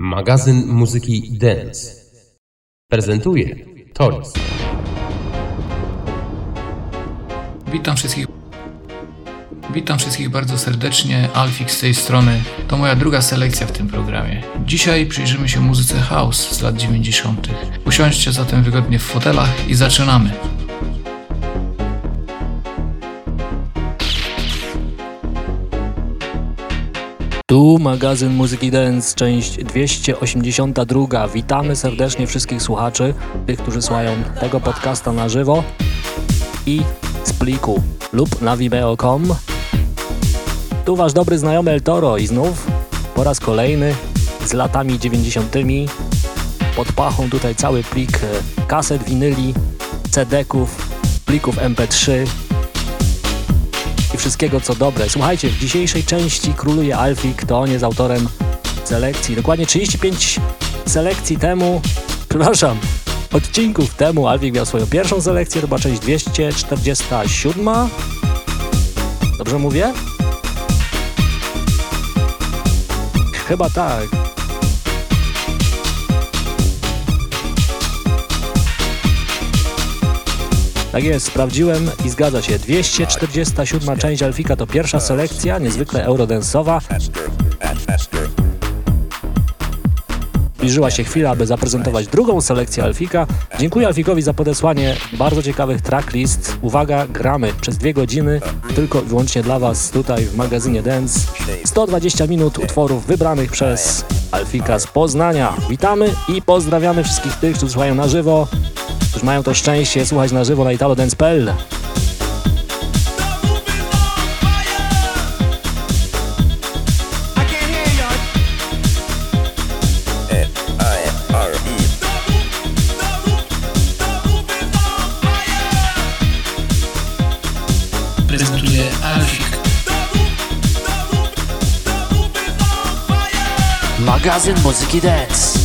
Magazyn muzyki Dance prezentuje Toris. Witam wszystkich. Witam wszystkich bardzo serdecznie. Alfix z tej strony. To moja druga selekcja w tym programie. Dzisiaj przyjrzymy się muzyce house z lat 90. Usiądźcie zatem wygodnie w fotelach i zaczynamy. Tu magazyn Muzyki Dance, część 282. Witamy serdecznie wszystkich słuchaczy, tych, którzy słuchają tego podcasta na żywo i z pliku lub na vimeo.com. Tu wasz dobry znajomy El Toro i znów po raz kolejny z latami 90. Pod pachą tutaj cały plik e, kaset winyli, CD-ków, plików MP3, wszystkiego co dobre. Słuchajcie, w dzisiejszej części króluje Alfik, to on jest autorem selekcji. Dokładnie 35 selekcji temu, przepraszam, odcinków temu Alfik miał swoją pierwszą selekcję, była część 247. Dobrze mówię? Chyba tak. Tak jest, sprawdziłem i zgadza się. 247 część Alfika to pierwsza selekcja, niezwykle eurodensowa. Zbliżyła się chwila, aby zaprezentować drugą selekcję Alfika. Dziękuję Alfikowi za podesłanie bardzo ciekawych tracklist. Uwaga, gramy przez dwie godziny, tylko i wyłącznie dla Was tutaj w magazynie Dance. 120 minut utworów wybranych przez Alfika z Poznania. Witamy i pozdrawiamy wszystkich tych, którzy słuchają na żywo którzy mają to szczęście słuchać na żywo na italodance.pl. Magazyn Muzyki Dance.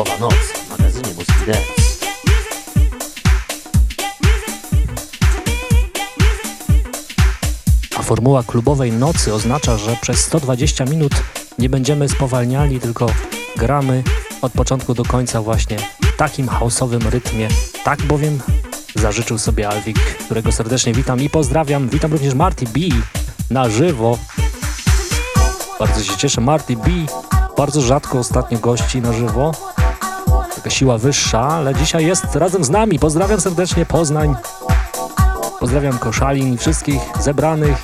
Klubowa noc w magazynie Muzyki Dance. A formuła klubowej nocy oznacza, że przez 120 minut nie będziemy spowalniali, tylko gramy od początku do końca właśnie w takim house'owym rytmie. Tak bowiem zażyczył sobie Alwik, którego serdecznie witam i pozdrawiam. Witam również Marty B na żywo. Bardzo się cieszę. Marty B bardzo rzadko ostatnio gości na żywo. Taka siła wyższa, ale dzisiaj jest razem z nami. Pozdrawiam serdecznie Poznań. Pozdrawiam Koszalin i wszystkich zebranych.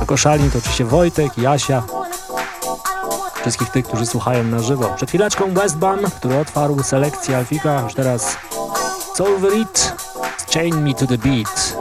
To Koszalin to oczywiście Wojtek, Jasia, wszystkich tych, którzy słuchają na żywo. Przed chwileczką Westbam, który otwarł selekcję Alfika, już teraz Solver It, Chain Me to the Beat.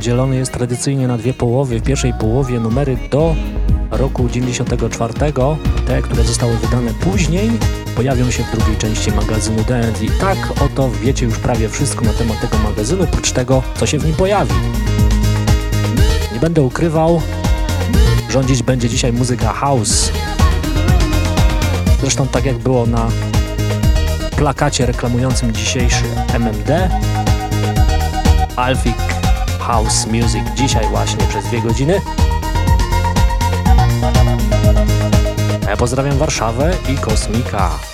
Podzielony jest tradycyjnie na dwie połowy. W pierwszej połowie numery do roku 94. Te, które zostały wydane później, pojawią się w drugiej części magazynu. I tak oto wiecie już prawie wszystko na temat tego magazynu, oprócz tego, co się w nim pojawi. Nie będę ukrywał, rządzić będzie dzisiaj muzyka house. Zresztą tak jak było na plakacie reklamującym dzisiejszy MMD, Alfik House Music dzisiaj właśnie przez dwie godziny. Ja pozdrawiam Warszawę i Kosmika.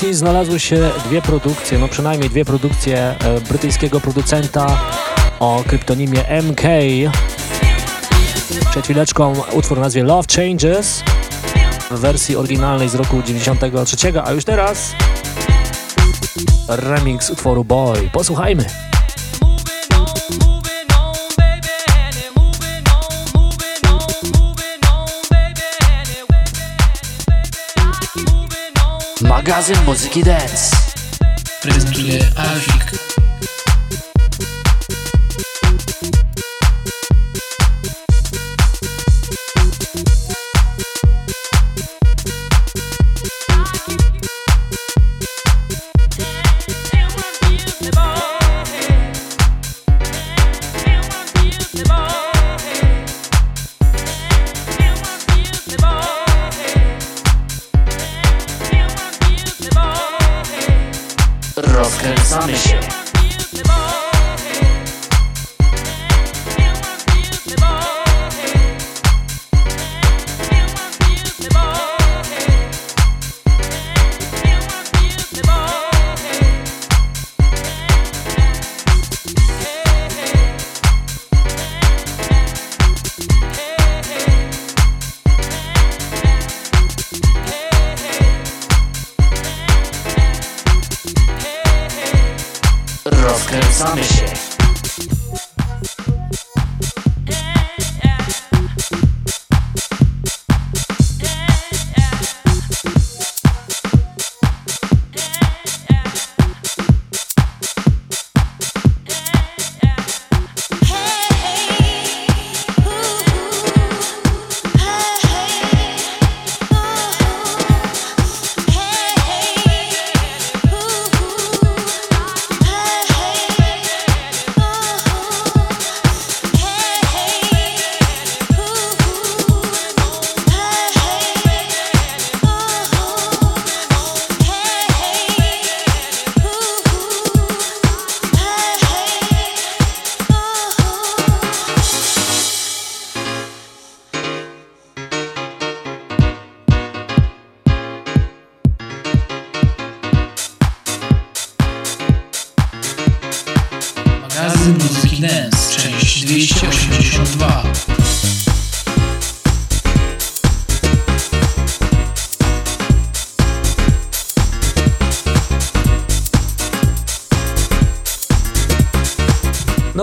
Selekcji znalazły się dwie produkcje, no przynajmniej dwie produkcje e, brytyjskiego producenta o kryptonimie MK. Przed chwileczką utwór o nazwie Love Changes w wersji oryginalnej z roku 93, a już teraz remix utworu Boy. Posłuchajmy. Magazyn muzyki dance. Prezentuje Alfik.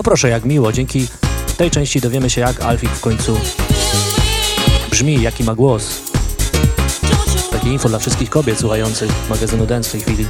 Proszę, jak miło. Dzięki tej części dowiemy się, jak Alfik w końcu brzmi, jaki ma głos. Takie info dla wszystkich kobiet słuchających magazynu Dance w tej chwili.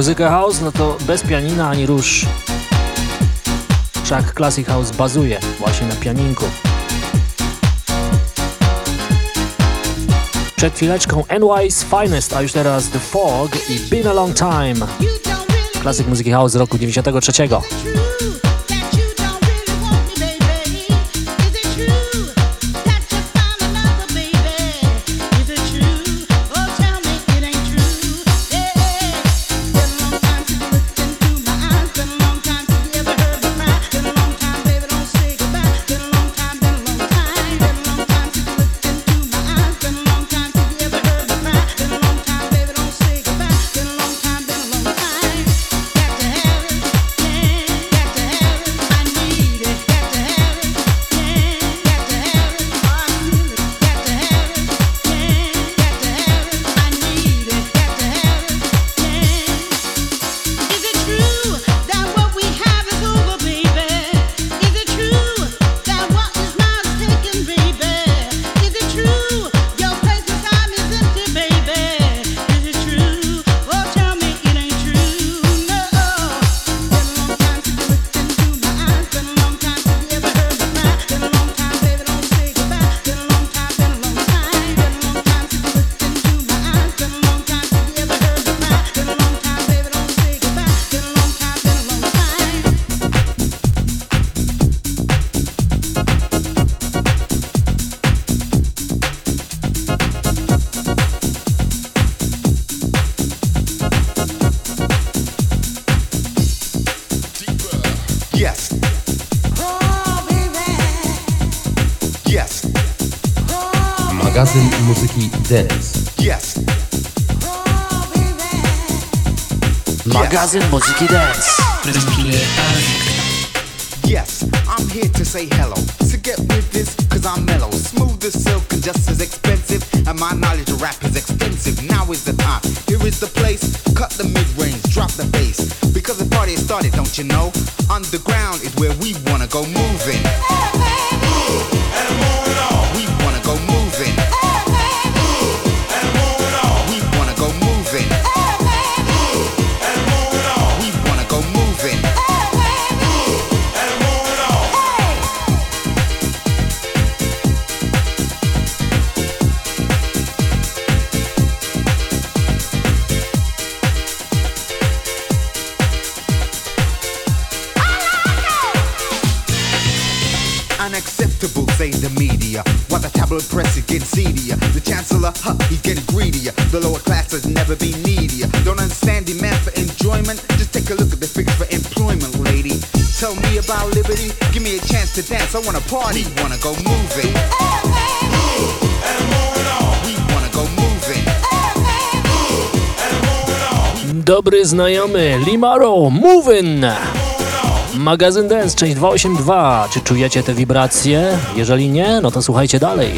muzykę house, no to bez pianina ani róż. Wszak Classic House bazuje właśnie na pianinku. Przed chwileczką NY's Finest, a już teraz The Fog i Been a Long Time. Klasyk muzyki house z roku 93. ズンも好きです。znajomy Limaro Movin. Magazyn Dance, część 282. Czy czujecie te wibracje? Jeżeli nie, no to słuchajcie dalej.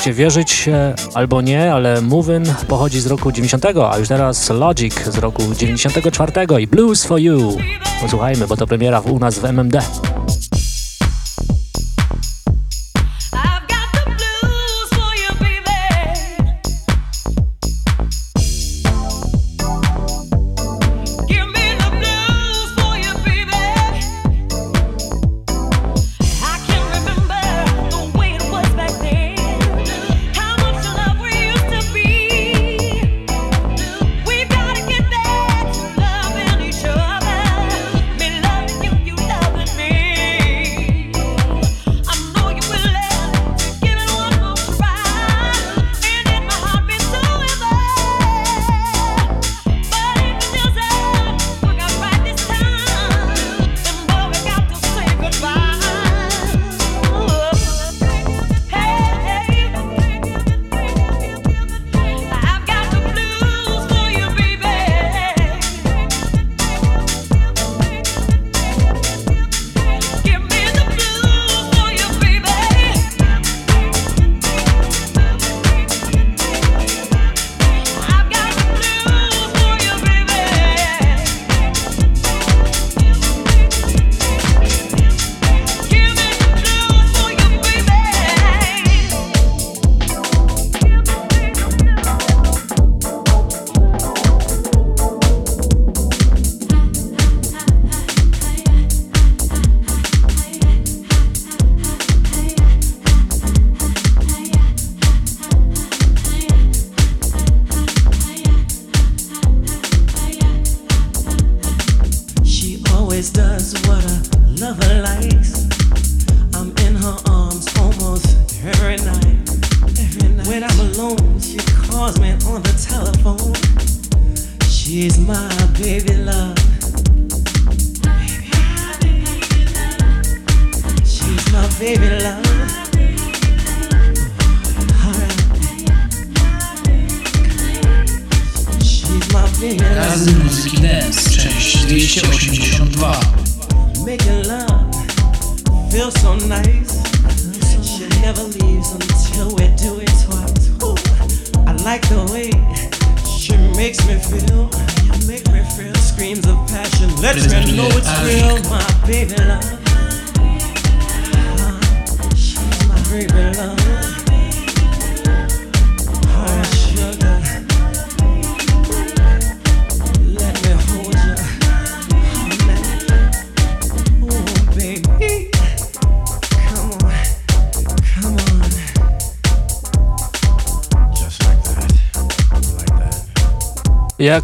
Możecie wierzyć e, albo nie, ale Movin pochodzi z roku 90, a już teraz Logic z roku 94 i Blues for You. Posłuchajmy, bo to premiera u nas w MMD.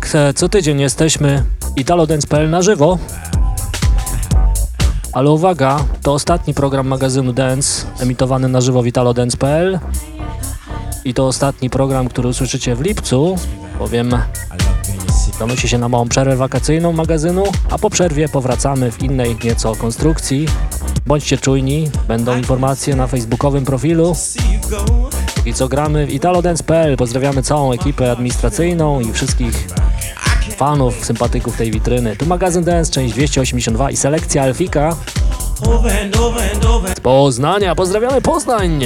Tak, e, co tydzień jesteśmy italodance.pl na żywo. Ale uwaga, to ostatni program magazynu Dance emitowany na żywo w italodance.pl i to ostatni program, który usłyszycie w lipcu, bowiem zanosi się na małą przerwę wakacyjną magazynu, a po przerwie powracamy w innej nieco konstrukcji. Bądźcie czujni, będą informacje na facebookowym profilu i co gramy w italodance.pl. Pozdrawiamy całą ekipę administracyjną i wszystkich fanów, sympatyków tej witryny. Tu magazyn Dance, część 282 i selekcja Elfika. Z Poznania, pozdrawiamy Poznań!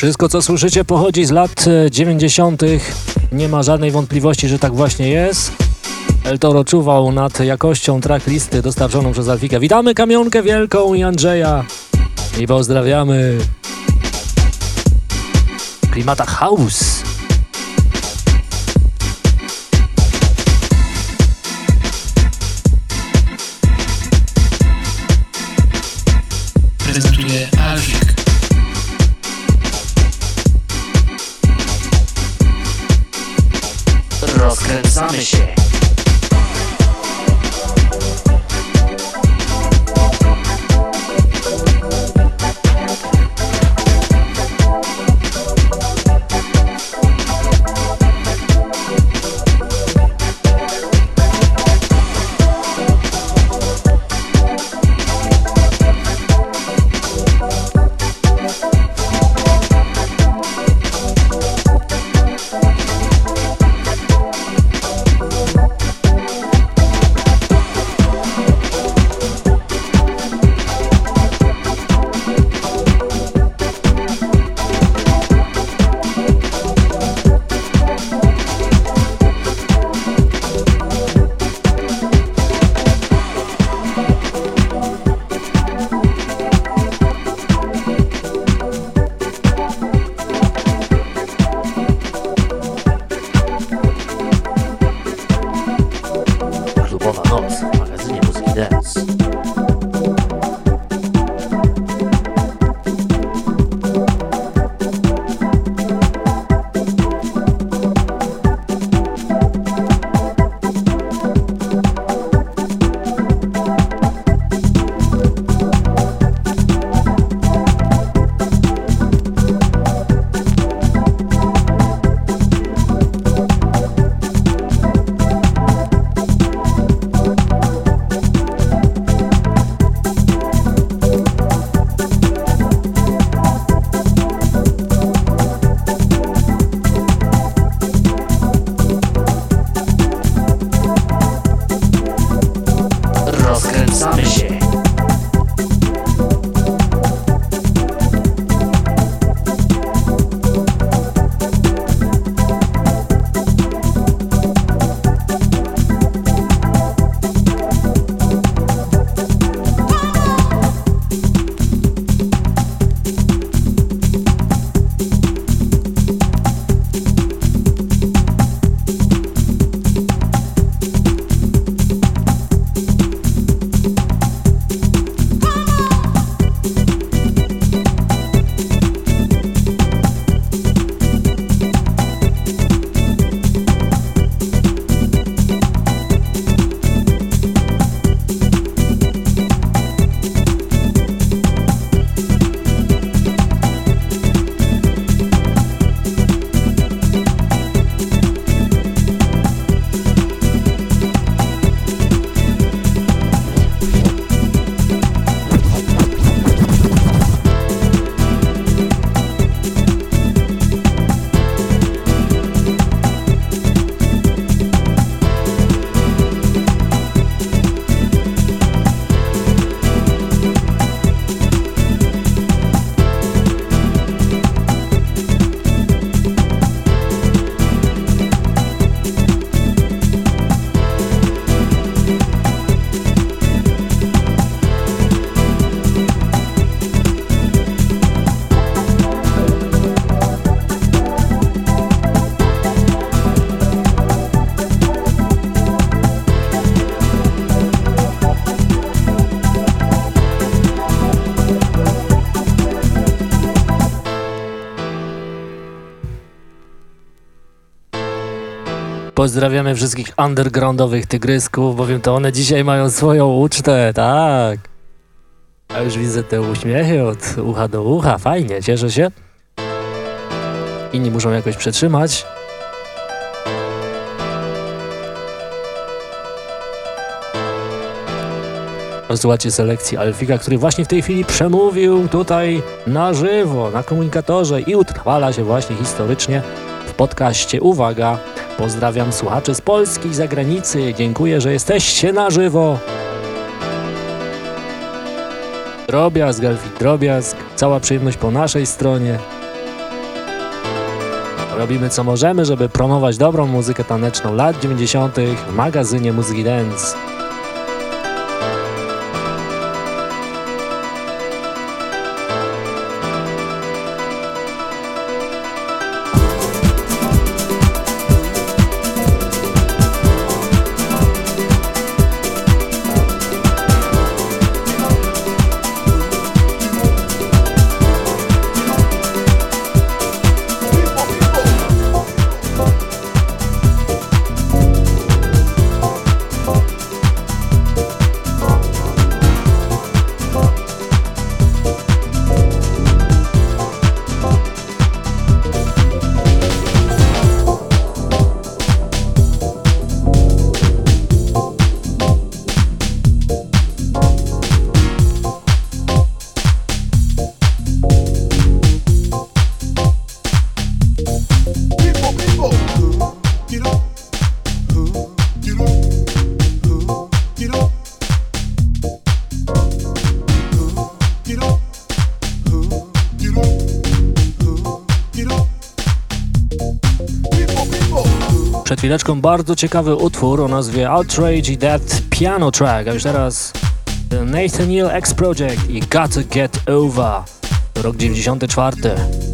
Wszystko, co słyszycie, pochodzi z lat e, 90. Nie ma żadnej wątpliwości, że tak właśnie jest. El Toro czuwał nad jakością tracklisty dostarczoną przez Alfika. Witamy Kamionkę Wielką i Andrzeja i pozdrawiamy. Klimata House. Pozdrawiamy wszystkich undergroundowych tygrysków, bowiem to one dzisiaj mają swoją ucztę, tak. A już widzę te uśmiechy od ucha do ucha, fajnie, cieszę się. Inni muszą jakoś przetrzymać. Posłuchajcie selekcji Alfika, który właśnie w tej chwili przemówił tutaj na żywo, na komunikatorze i utrwala się właśnie historycznie w podcaście. Uwaga, pozdrawiam słuchaczy z Polski i zagranicy. Dziękuję, że jesteście na żywo. Drobiazg, Alfik, drobiazg. Cała przyjemność po naszej stronie. Robimy co możemy, żeby promować dobrą muzykę taneczną lat 90. w magazynie Muzyki Dance. Chwileczką bardzo ciekawy utwór o nazwie Outrage i Death Piano Track, a już teraz Nathaniel X Project i Gotta Get Over, rok 94.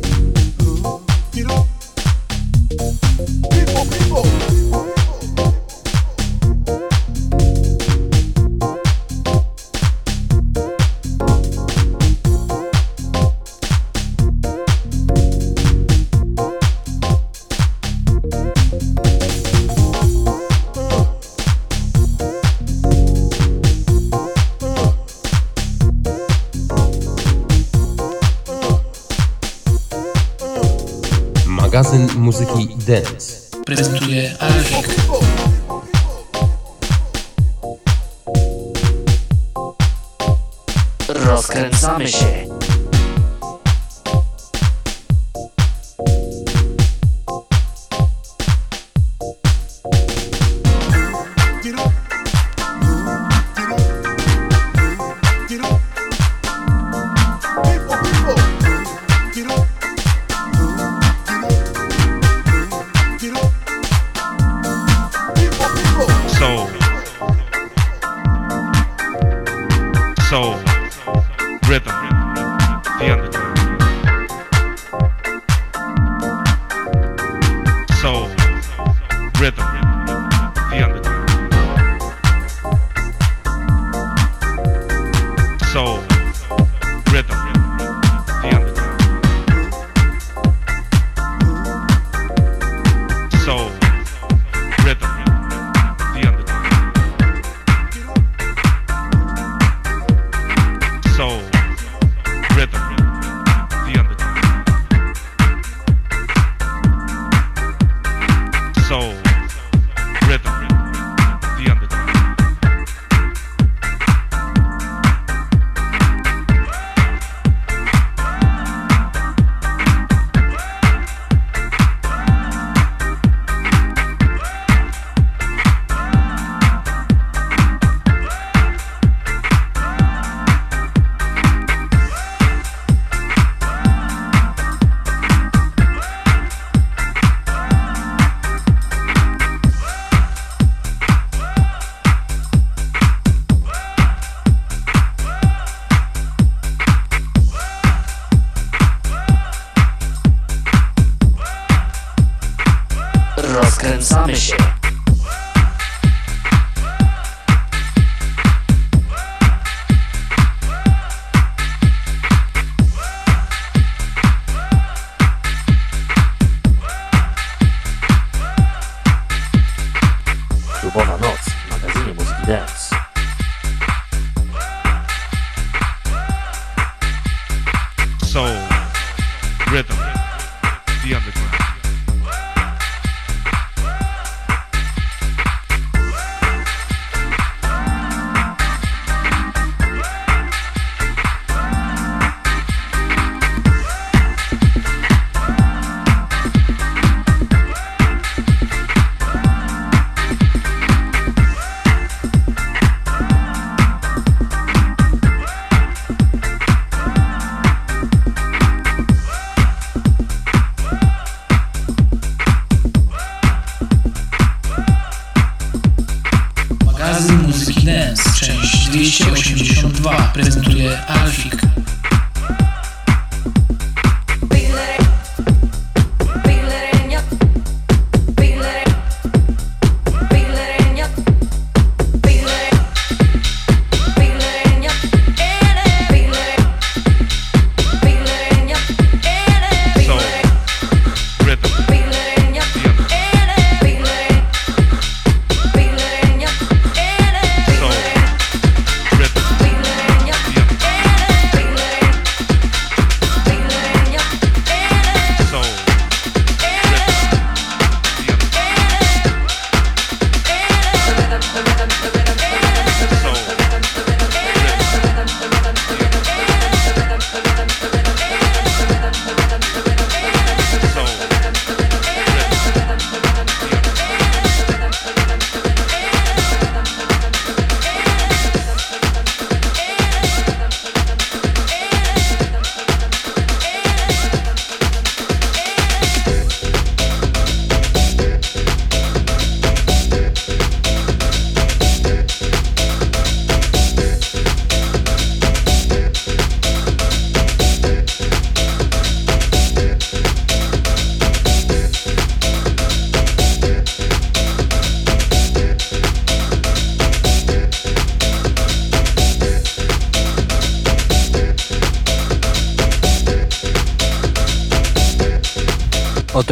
Dance. Prezentuje Alfik. Rozkręcamy się.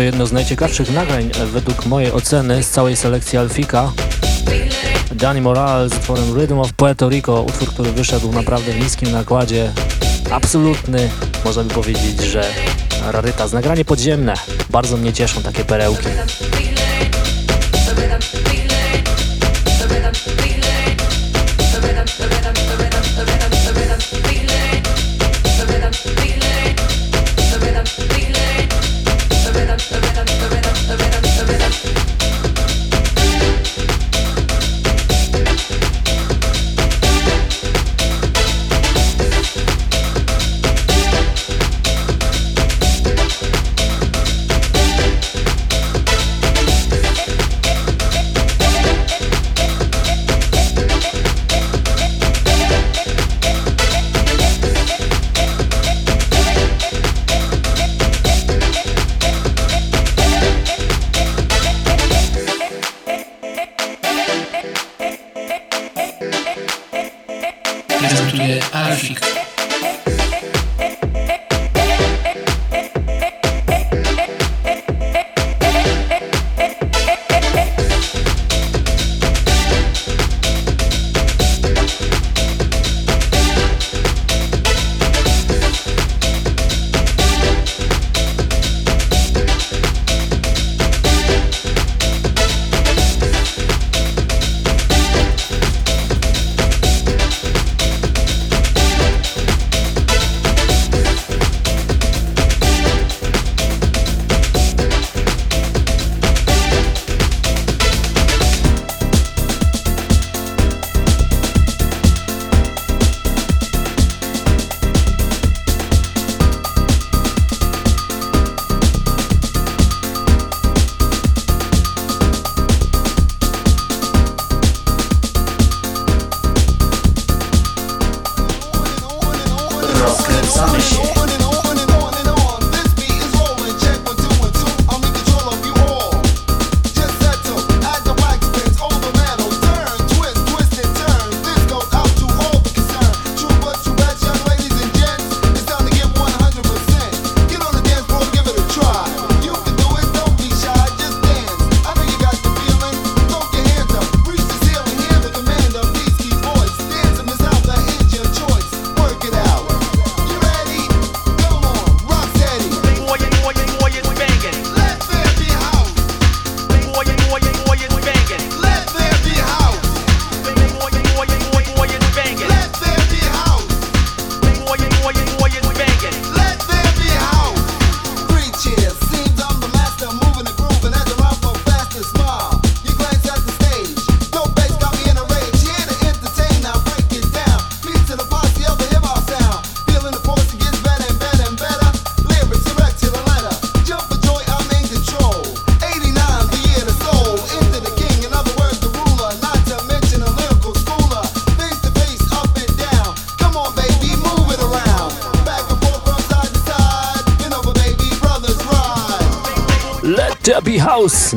Jedno z najciekawszych nagrań e, według mojej oceny z całej selekcji Alfika. Danny Morales z utworem Rhythm of Puerto Rico, utwór, który wyszedł naprawdę w niskim nakładzie. Absolutny, można by powiedzieć, że rarytas. Nagranie podziemne. Bardzo mnie cieszą takie perełki.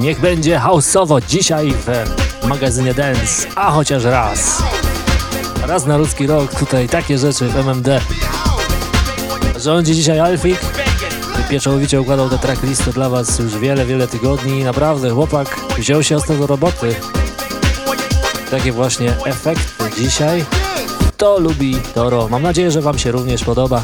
Niech będzie houseowo dzisiaj w magazynie Dance, a chociaż raz. Raz na ludzki rok, tutaj takie rzeczy w MMD. Rządzi dzisiaj Alfik. Pieczołowicie układał te tracklisty dla Was już wiele, wiele tygodni. Naprawdę, chłopak wziął się ostro do roboty. Takie właśnie efekty dzisiaj. To lubi Toro. Mam nadzieję, że Wam się również podoba.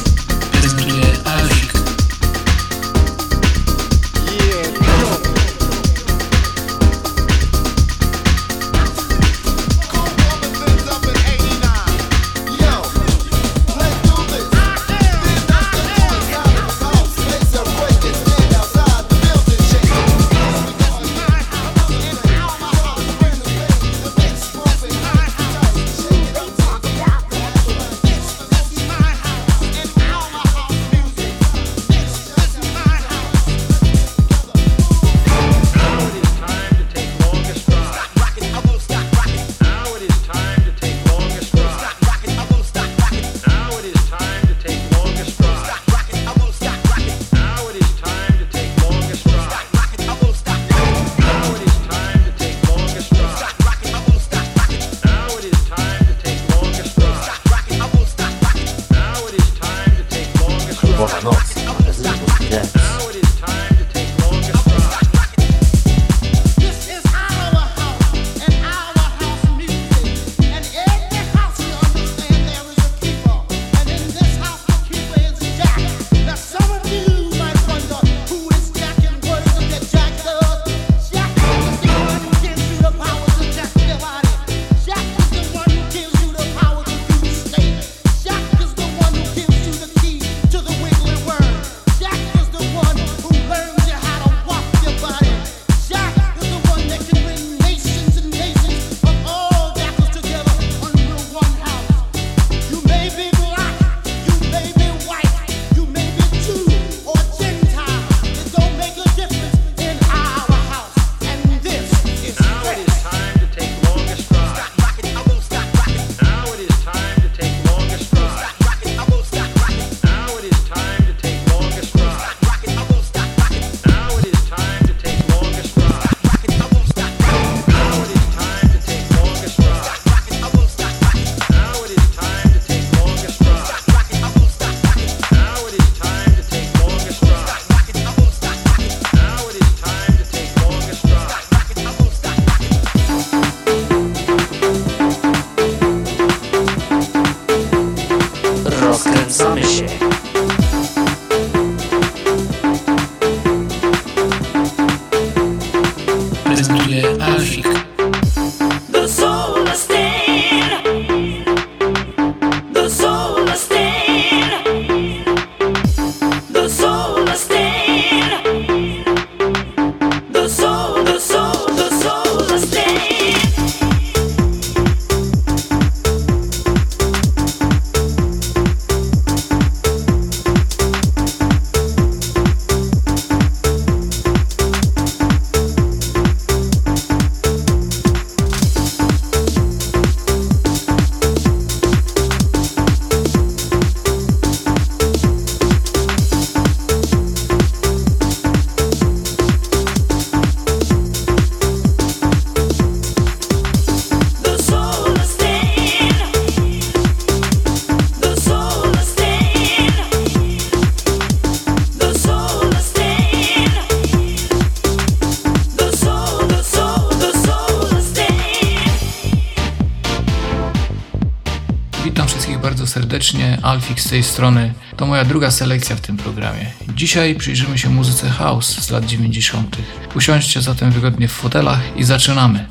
Alfik z tej strony. To moja druga selekcja w tym programie. Dzisiaj przyjrzymy się muzyce house z lat 90. Usiądźcie zatem wygodnie w fotelach i zaczynamy.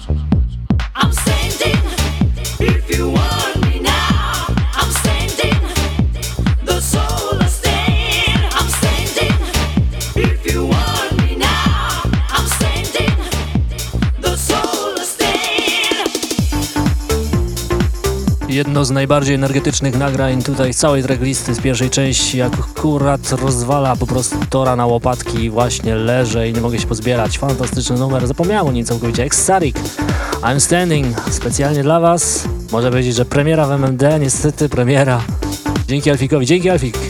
Jedno z najbardziej energetycznych nagrań tutaj całej tracklisty z pierwszej części, jak akurat rozwala po prostu tora na łopatki, właśnie leżę i nie mogę się pozbierać. Fantastyczny numer, zapomniałem o nim całkowicie. Ecstatic, I'm Standing, specjalnie dla Was. Można powiedzieć, że premiera w MMD, niestety premiera. Dzięki Alfikowi, dzięki Alfik.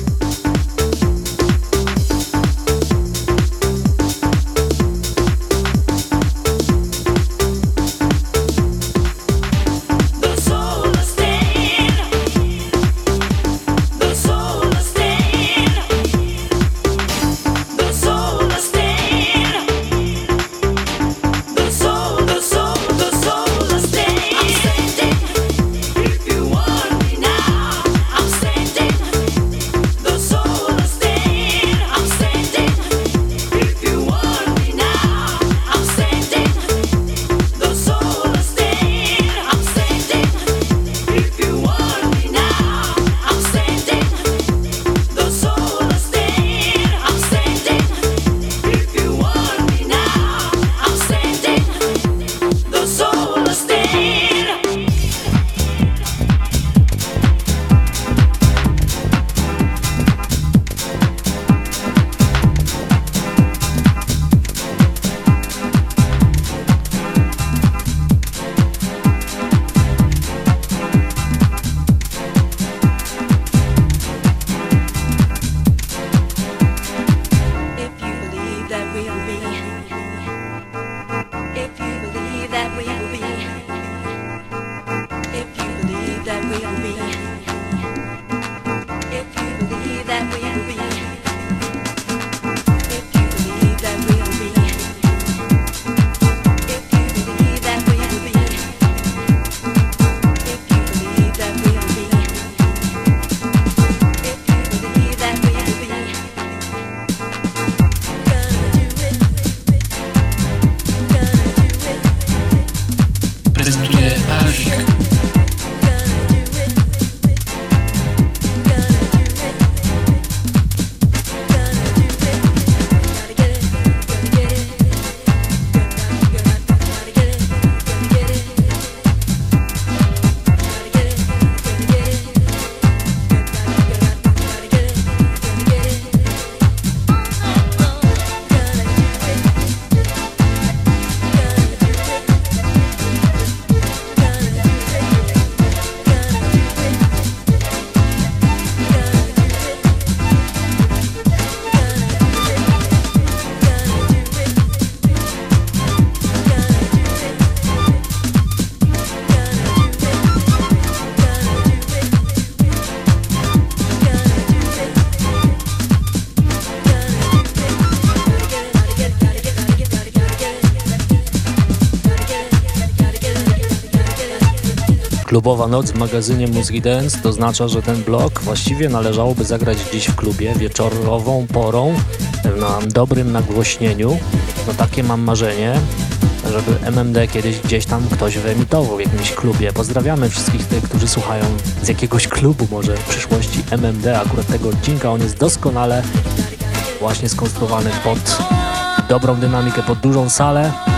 Klubowa noc w magazynie Muzyki Dance to oznacza, że ten blok właściwie należałoby zagrać gdzieś w klubie wieczorową porą na dobrym nagłośnieniu. No takie mam marzenie, żeby MMD kiedyś gdzieś tam ktoś wyemitował w jakimś klubie. Pozdrawiamy wszystkich tych, którzy słuchają z jakiegoś klubu może w przyszłości MMD. Akurat tego odcinka on jest doskonale właśnie skonstruowany pod dobrą dynamikę, pod dużą salę.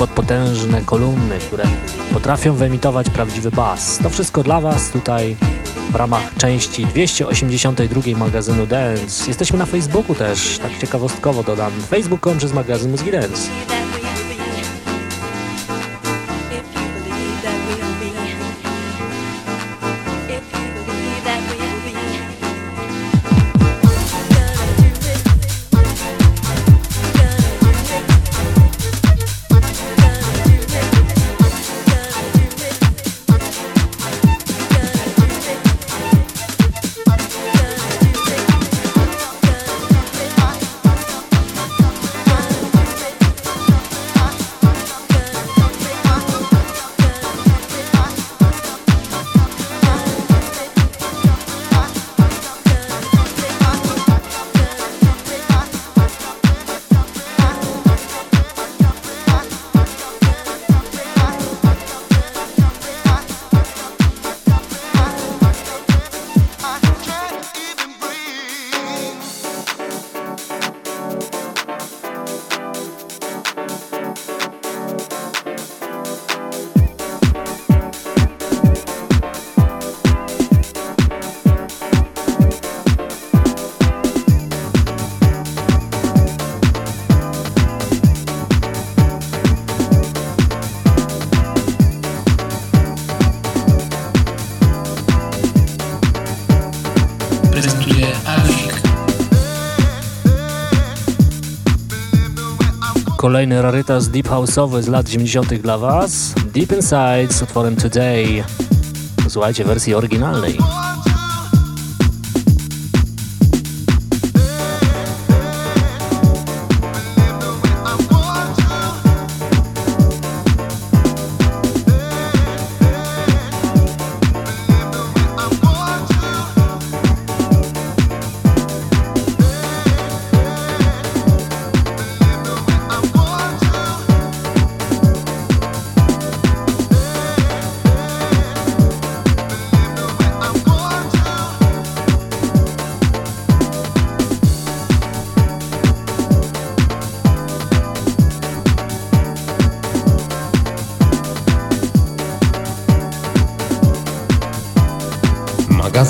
I pod potężne kolumny, które potrafią wyemitować prawdziwy bas. To wszystko dla Was tutaj w ramach części 282 magazynu Dance. Jesteśmy na Facebooku też, tak ciekawostkowo dodam. Facebook.com przez magazyn Mózgi Dance. Kolejny rarytas deep house'owy z lat 90. dla Was. Deep Inside z utworem Today. Posłuchajcie wersji oryginalnej.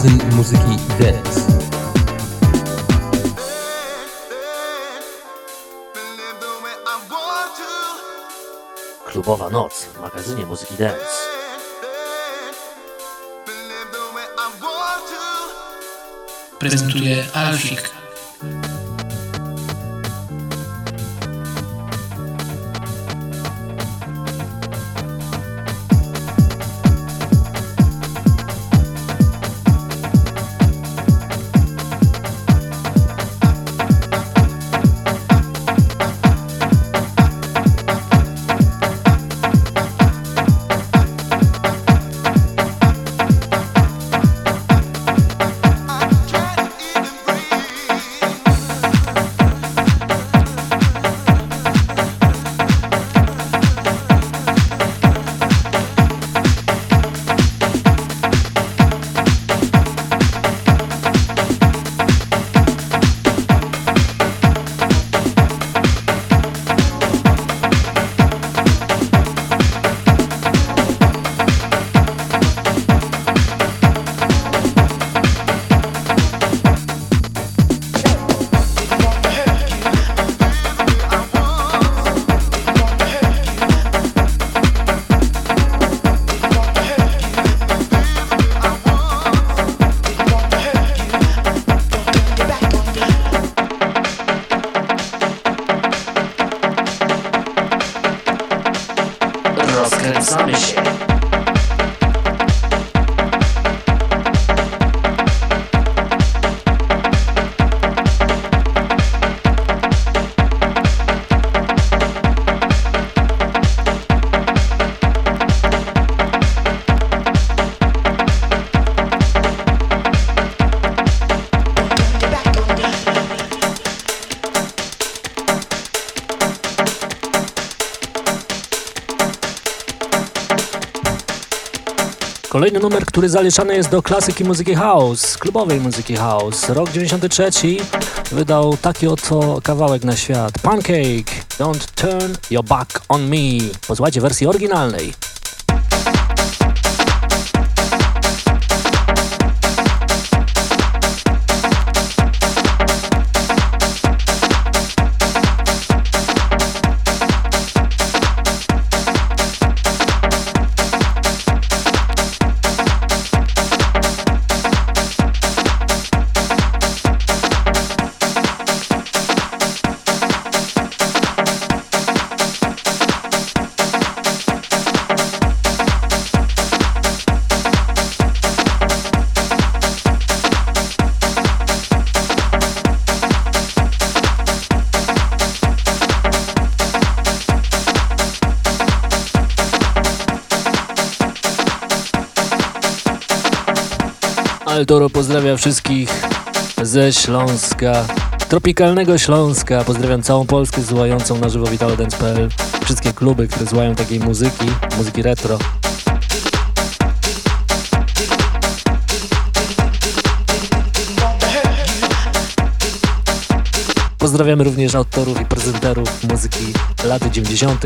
Magazyn muzyki dance. Klubowa noc w magazynie muzyki dance. Prezentuje Alfik. Numer, który zaliczany jest do klasyki muzyki house, klubowej muzyki house. Rok 93 wydał taki oto kawałek na świat. Pancake, Don't Turn Your Back on Me. Posłuchajcie wersji oryginalnej. Altoro pozdrawia wszystkich ze Śląska, tropikalnego Śląska. Pozdrawiam całą Polskę złającą na żywo witalodance.pl. Wszystkie kluby, które złają takiej muzyki, muzyki retro. Pozdrawiamy również autorów i prezenterów muzyki lat 90.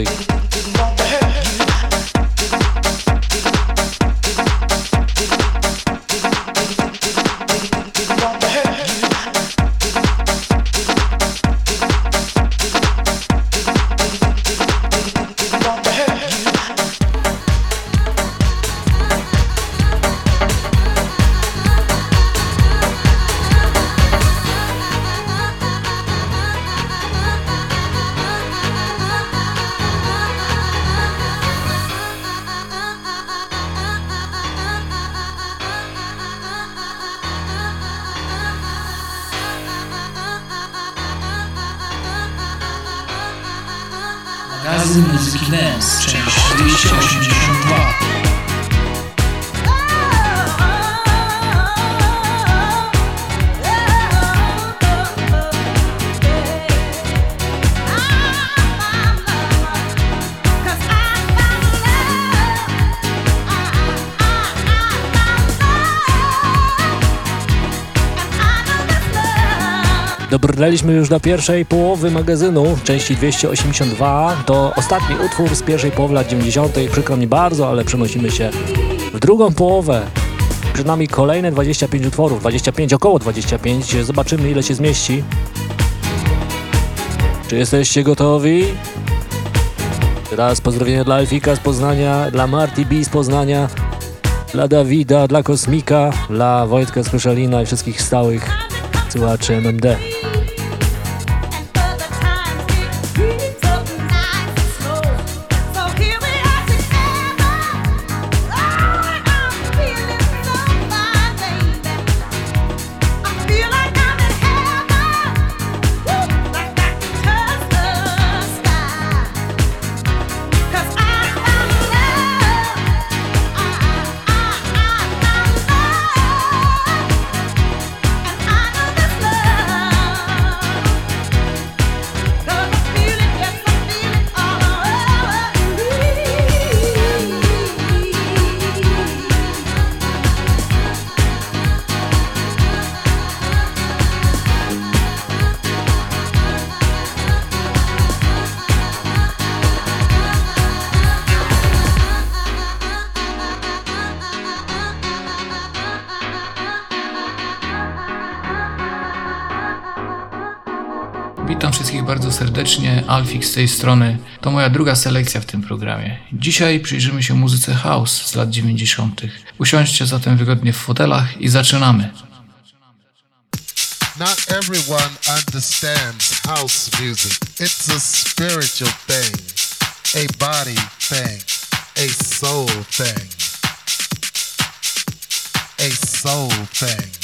Dobrnęliśmy już do pierwszej połowy magazynu, części 282. To ostatni utwór z pierwszej połowy lat 90. Przykro mi bardzo, ale przenosimy się w drugą połowę. Przed nami kolejne 25 utworów, 25, około 25. Zobaczymy ile się zmieści. Czy jesteście gotowi? Teraz pozdrowienia dla Elfika z Poznania, dla Marty B z Poznania, dla Dawida, dla Kosmika, dla Wojtka z Koszalina i wszystkich stałych słuchaczy MMD. Wszystkich bardzo serdecznie. Alfik z tej strony. To moja druga selekcja w tym programie. Dzisiaj przyjrzymy się muzyce house z lat 90. Usiądźcie zatem wygodnie w fotelach i zaczynamy. Not everyone understands house music. It's a spiritual thing, a body thing, a soul thing. A soul thing.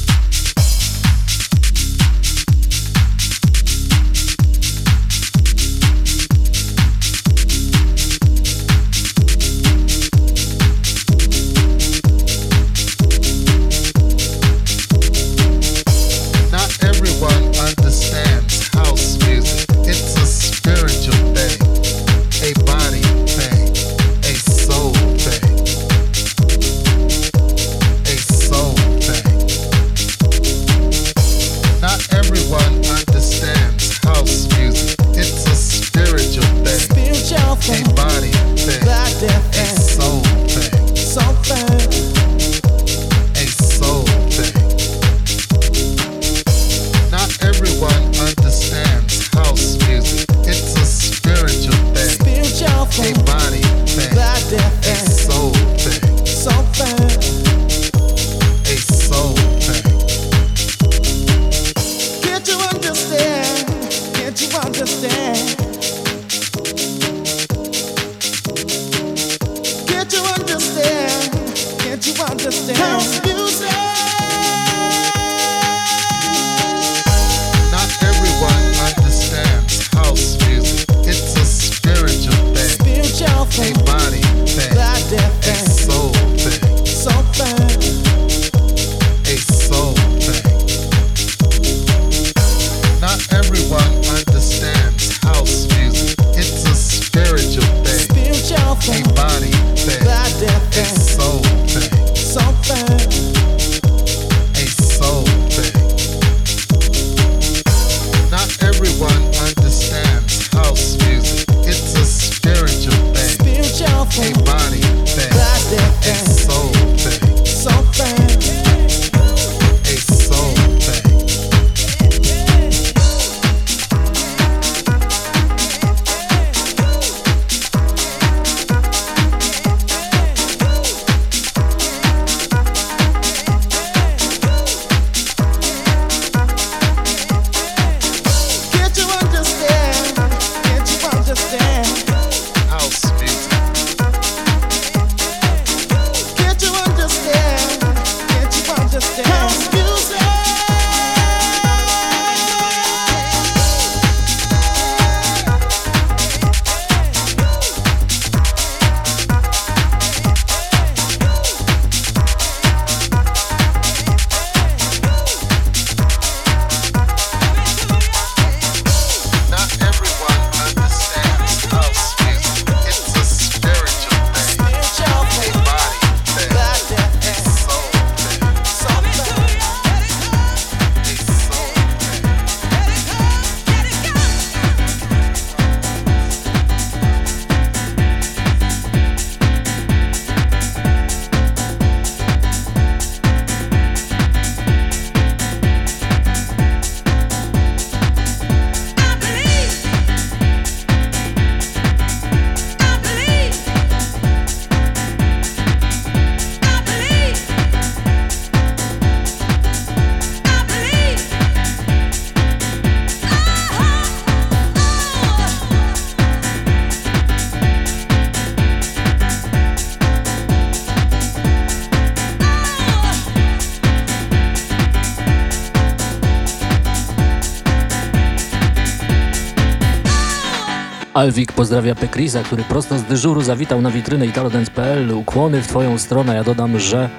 Alwik pozdrawia Pekrisa, który prosto z dyżuru zawitał na witrynę italodance.pl. Ukłony w twoją stronę. Ja dodam, że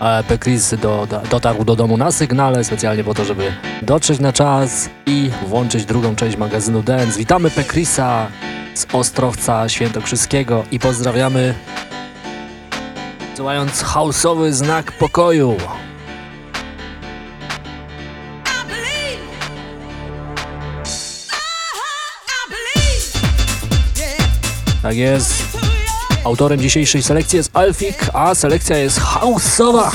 e, Pekris do, do, dotarł do domu na sygnale specjalnie po to, żeby dotrzeć na czas i włączyć drugą część magazynu Dance. Witamy Pekrisa z Ostrowca Świętokrzyskiego i pozdrawiamy wysyłając hausowy znak pokoju. Tak jest. Autorem dzisiejszej selekcji jest Alfik, a selekcja jest houseowa.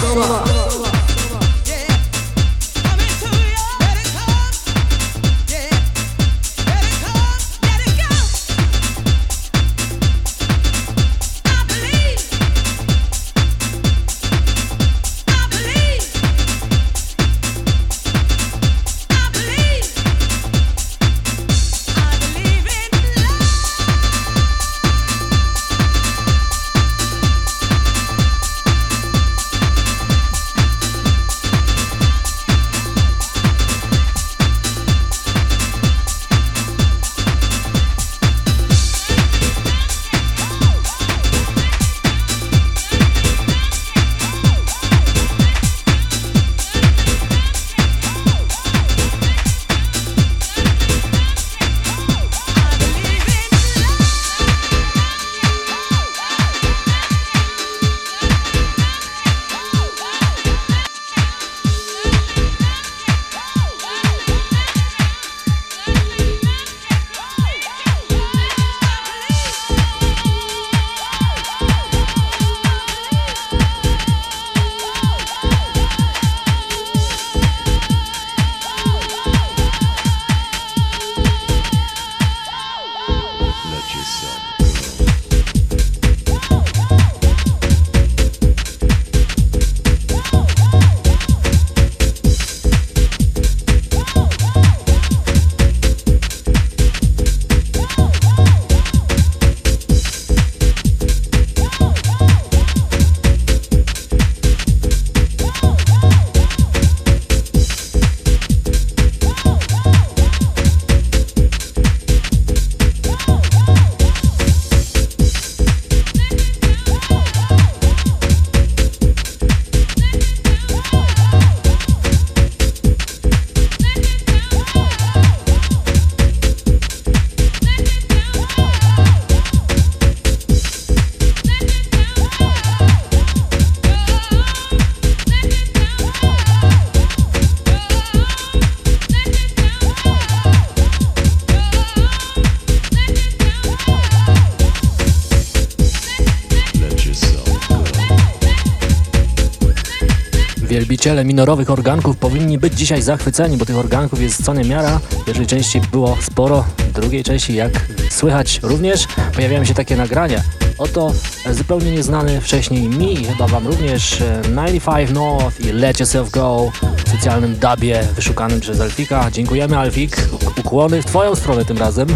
Wielbiciele minorowych organków powinni być dzisiaj zachwyceni, bo tych organków jest co niemiara. Pierwszej części było sporo, drugiej części, jak słychać również, pojawiają się takie nagrania. Oto zupełnie nieznany wcześniej mi, chyba Wam również, e, 95 North i Let Yourself Go w specjalnym dubie wyszukanym przez Alfika. Dziękujemy Alfik, ukłony w Twoją stronę tym razem.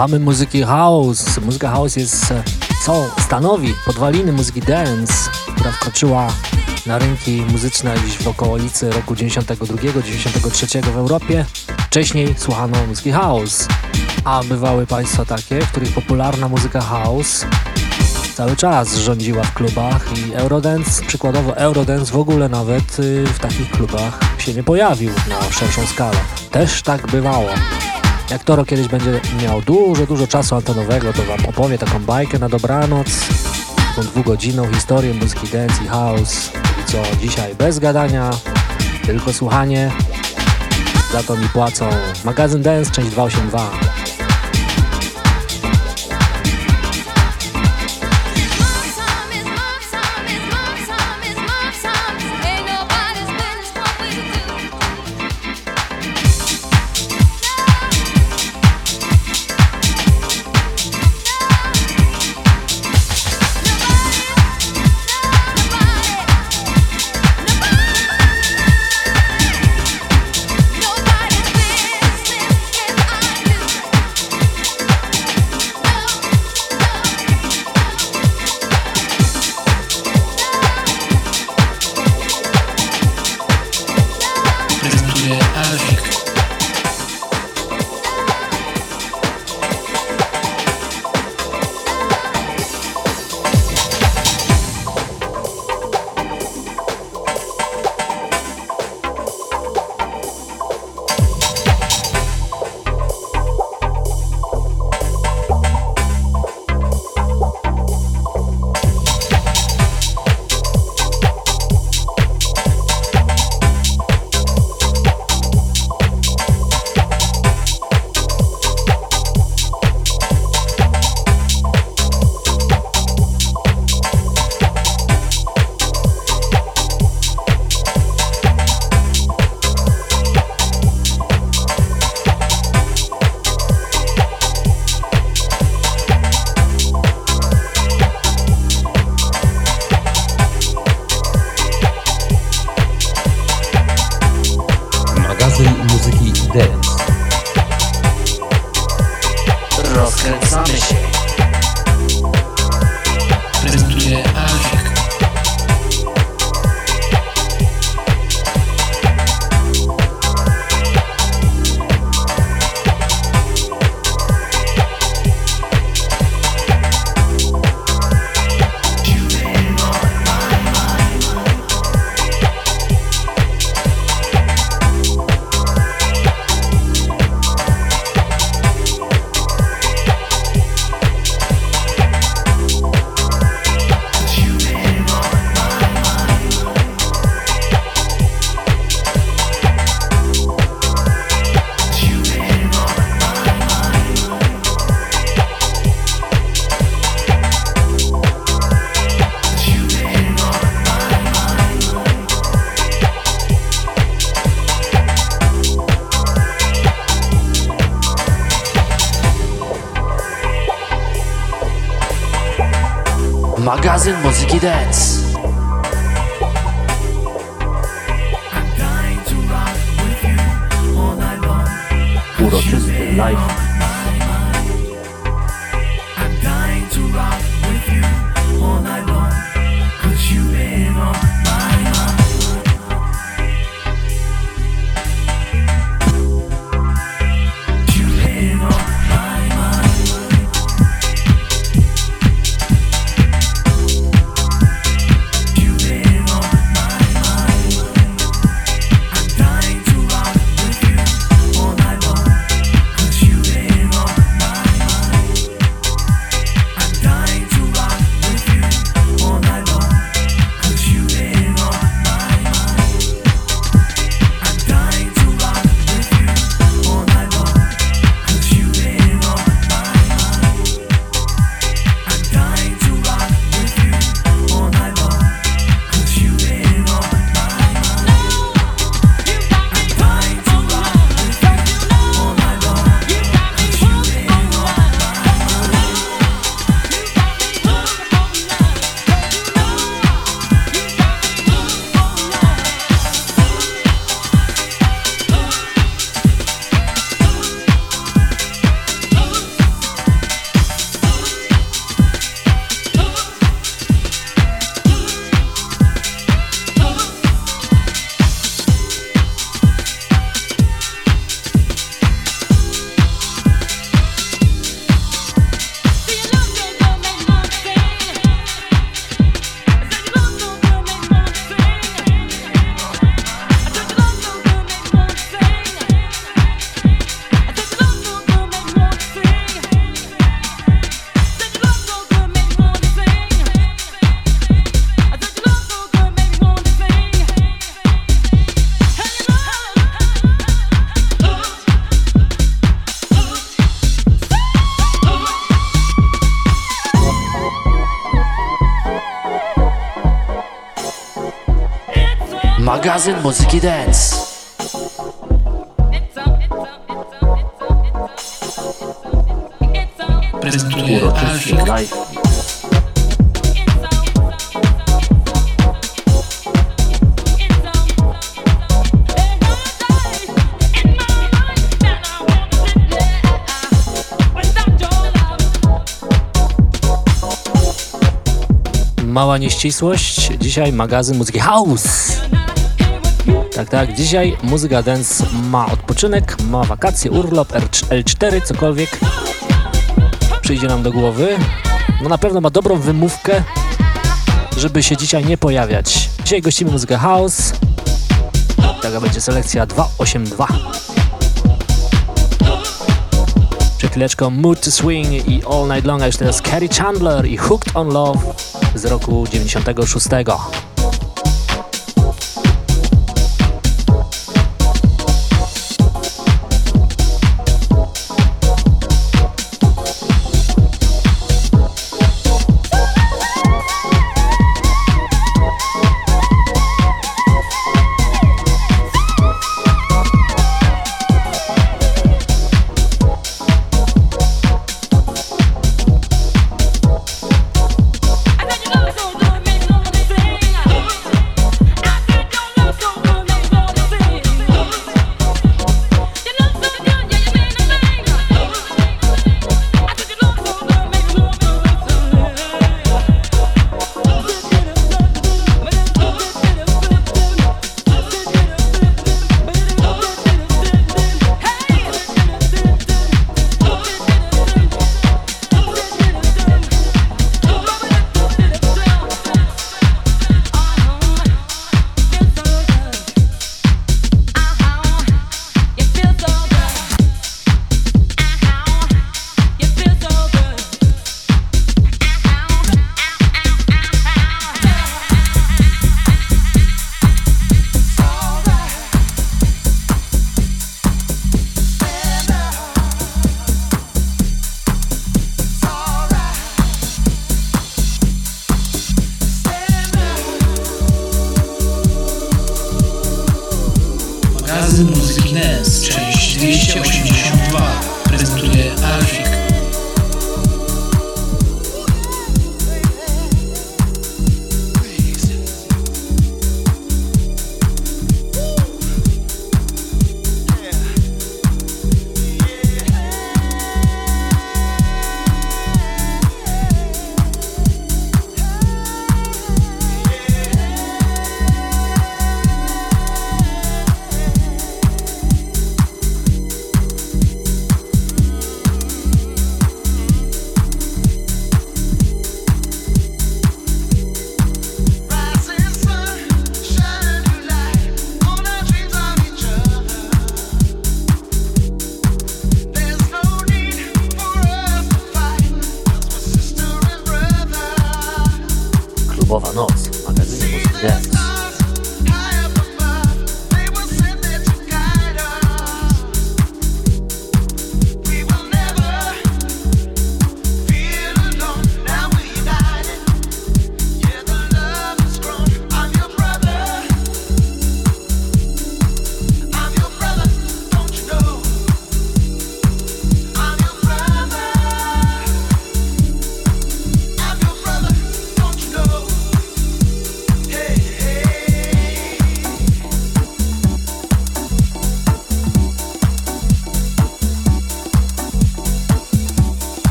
Słuchamy muzyki house. Muzyka house jest, e, co stanowi podwaliny muzyki dance, która wkroczyła na rynki muzyczne gdzieś w okolicy roku 92-93 w Europie. Wcześniej słuchano muzyki house, a bywały państwa takie, w których popularna muzyka house cały czas rządziła w klubach i Eurodance, przykładowo Eurodance w ogóle nawet y, w takich klubach się nie pojawił na szerszą skalę. Też tak bywało. Jak Toro kiedyś będzie miał dużo, dużo czasu antenowego, to Wam opowie taką bajkę na dobranoc, taką dwugodzinną historię muzyki dance i house. I co dzisiaj bez gadania, tylko słuchanie. Za to mi płacą magazyn Dance, część 282. Magazyn muzyki dance. Uroczysty live. Magazyn muzyki dance. Prezentuje Uroczysty Alfik. live. Mała nieścisłość. Dzisiaj magazyn muzyki house. Tak, tak. Dzisiaj muzyka dance ma odpoczynek, ma wakacje, urlop, L4, cokolwiek przyjdzie nam do głowy. No na pewno ma dobrą wymówkę, żeby się dzisiaj nie pojawiać. Dzisiaj gościmy muzykę house. Taka będzie selekcja 282. Przed chwileczką Mood to Swing i All Night Long, a już teraz Carrie Chandler i Hooked on Love z roku 96.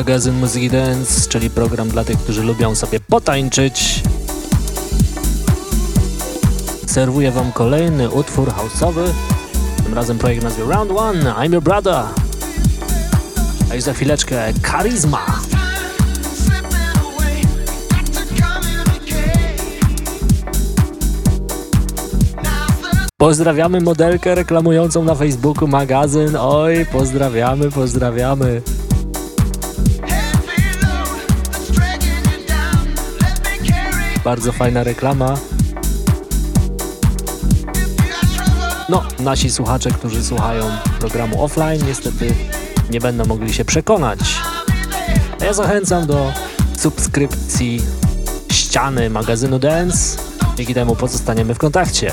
Magazyn Muzyki Dance, czyli program dla tych, którzy lubią sobie potańczyć. Serwuję wam kolejny utwór house'owy. Tym razem projekt nazwie Round One, I'm Your Brother. A już za chwileczkę Charisma. Pozdrawiamy modelkę reklamującą na Facebooku magazyn. Oj, pozdrawiamy, pozdrawiamy. Bardzo fajna reklama. No, nasi słuchacze, którzy słuchają programu offline, niestety nie będą mogli się przekonać. A ja zachęcam do subskrypcji ściany magazynu Dance. Dzięki temu pozostaniemy w kontakcie.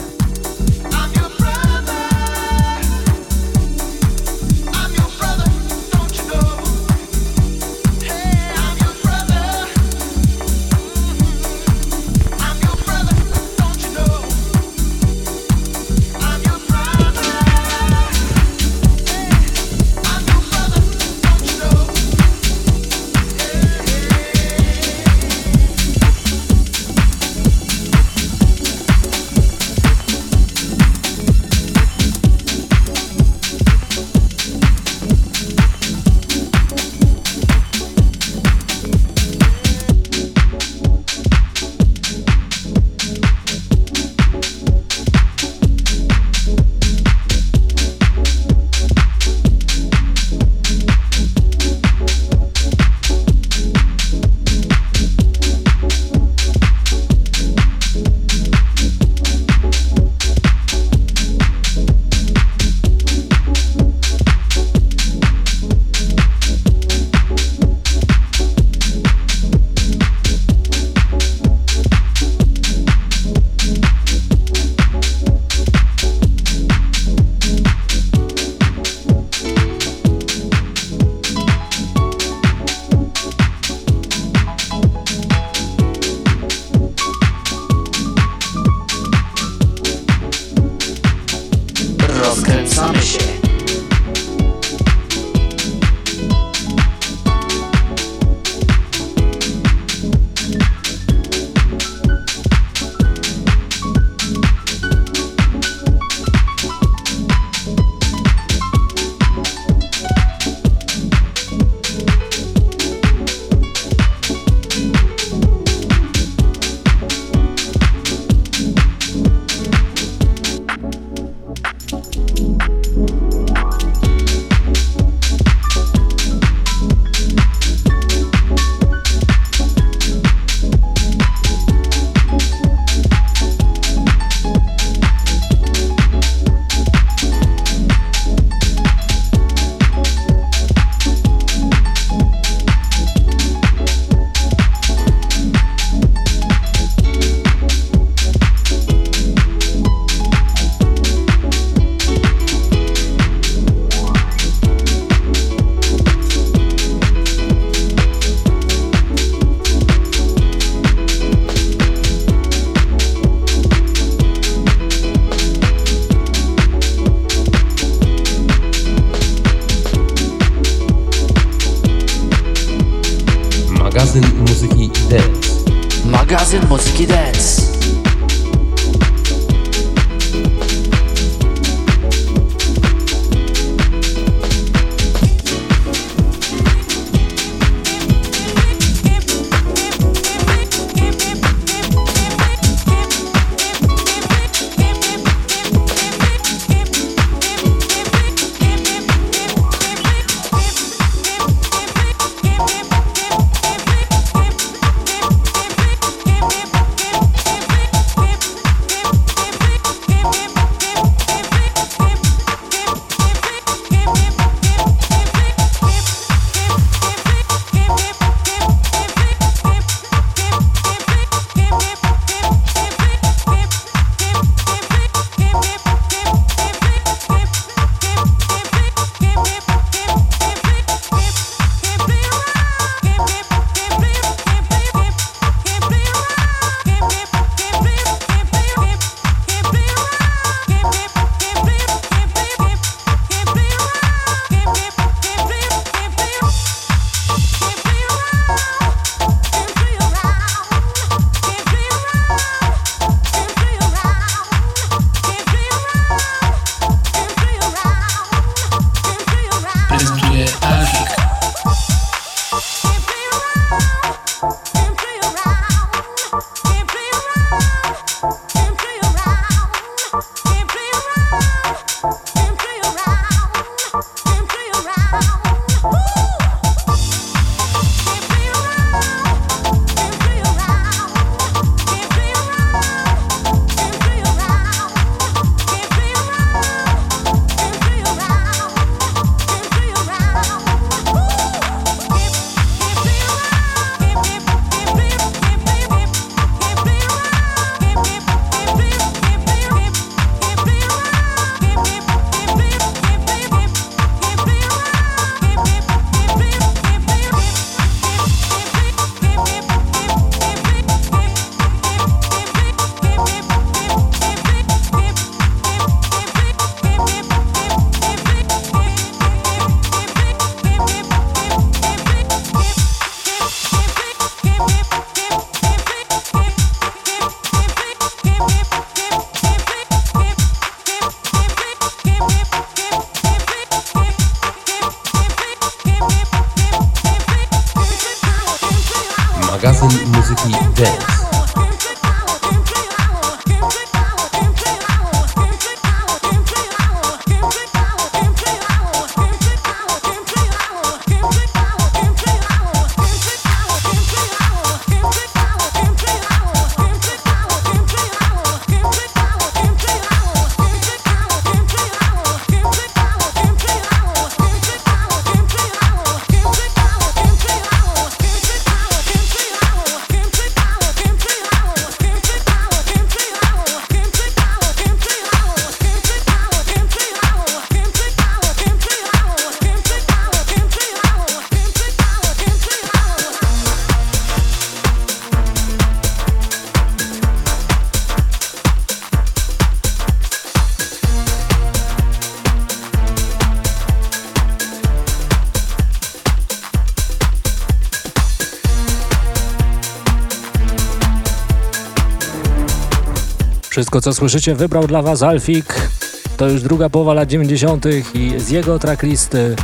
Wszystko co słyszycie wybrał dla Was Alfik. To już druga połowa lat 90. i z jego tracklisty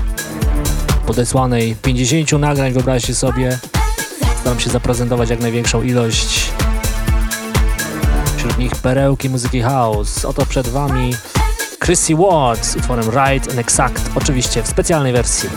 podesłanej 50 nagrań, wyobraźcie sobie, staram się zaprezentować jak największą ilość. Wśród nich perełki muzyki house. Oto przed Wami Chrissy Ward z utworem Right and Exact, oczywiście w specjalnej wersji.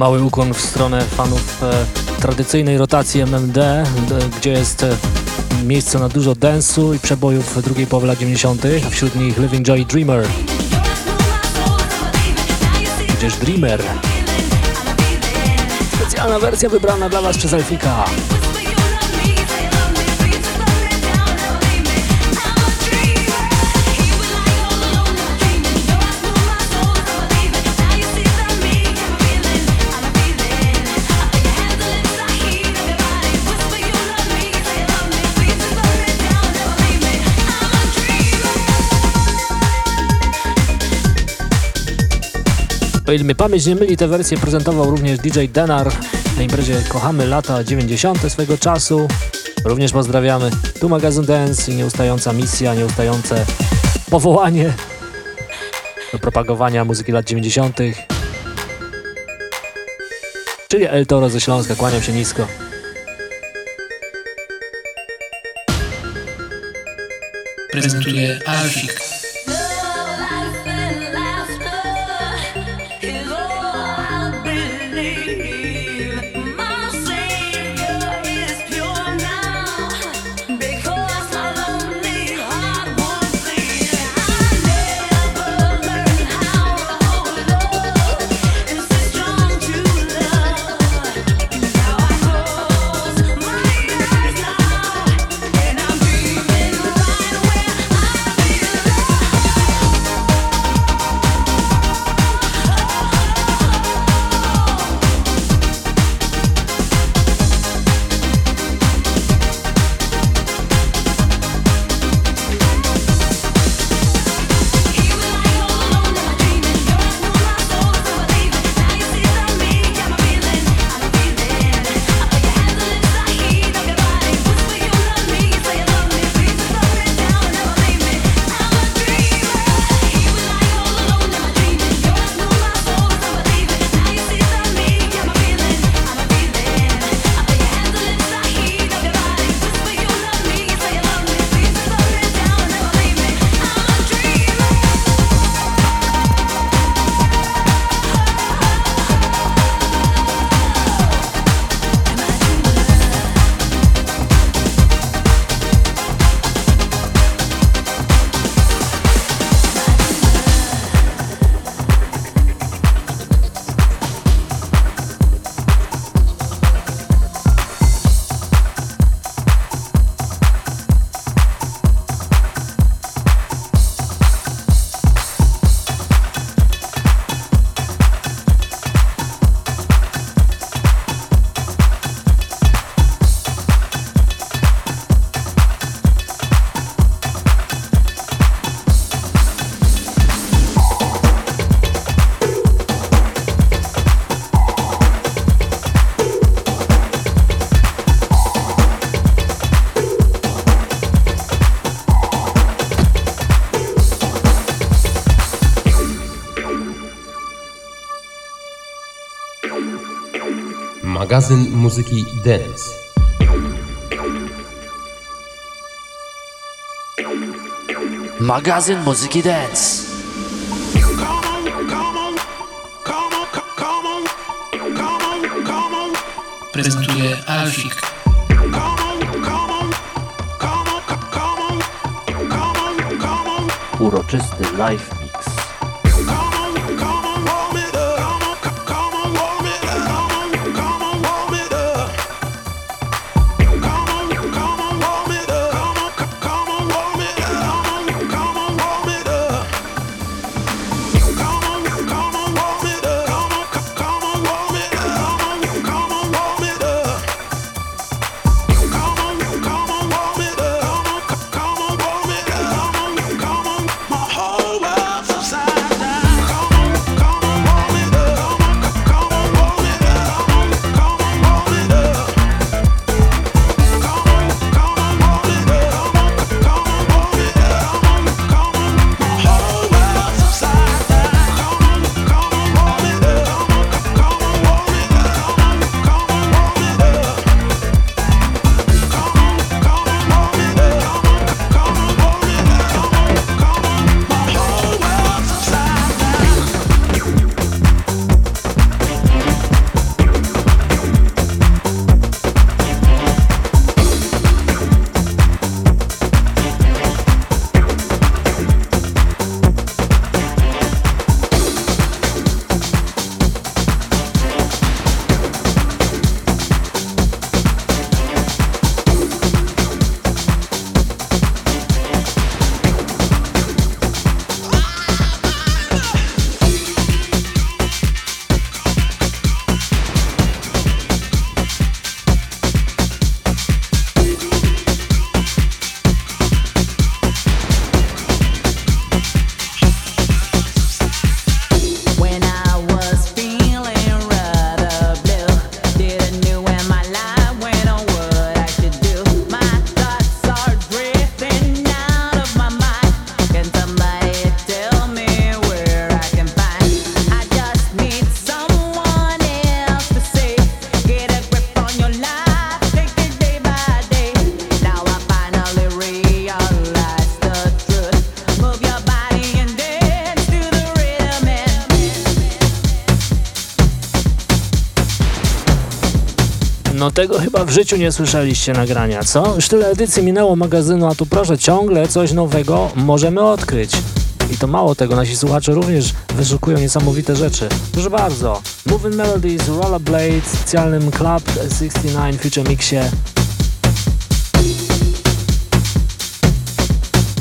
Mały ukłon w stronę fanów e, tradycyjnej rotacji MMD, d, gdzie jest e, miejsce na dużo dance'u i przebojów drugiej połowy lat 90., a wśród nich Living Joy Dreamer. Gdzież Dreamer. Specjalna wersja wybrana dla Was przez Elfika. O ile mnie pamięć nie myli, tę wersję prezentował również DJ Denar na imprezie Kochamy lata 90. swego czasu. Również pozdrawiamy. Tu magazyn Dance i nieustająca misja, nieustające powołanie do propagowania muzyki lat 90. Czyli El Toro ze Śląska, kłaniam się nisko. Prezentuje Alfik. Magazyn muzyki Dance. Magazyn muzyki Dance. Prezentuje Alfik. Uroczysty live Tego chyba w życiu nie słyszeliście nagrania, co? Już tyle edycji minęło magazynu, a tu proszę, ciągle coś nowego możemy odkryć. I to mało tego, nasi słuchacze również wyszukują niesamowite rzeczy. Proszę bardzo, Moving Melodies, Rollerblade, w specjalnym Club 69 Future Mixie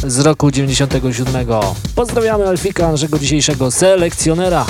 z roku 97. Pozdrawiamy Elfika, naszego dzisiejszego selekcjonera.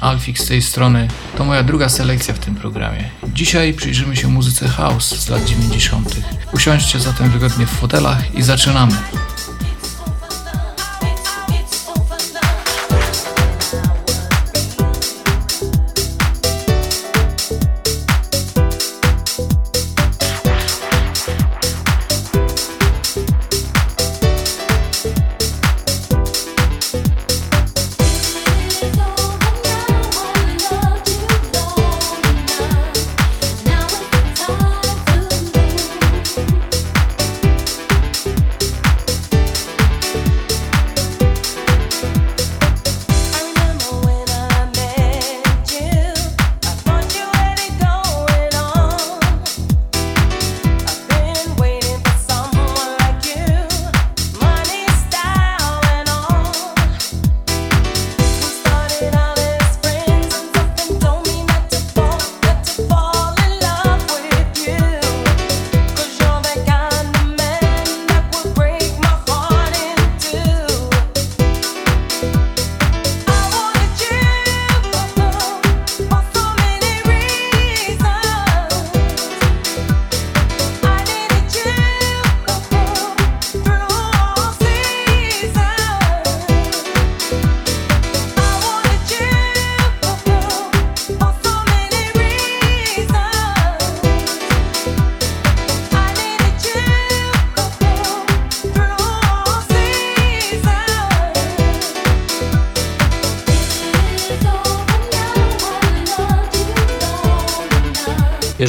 Alfik z tej strony. To moja druga selekcja w tym programie. Dzisiaj przyjrzymy się muzyce house z lat 90. Usiądźcie zatem wygodnie w fotelach i zaczynamy.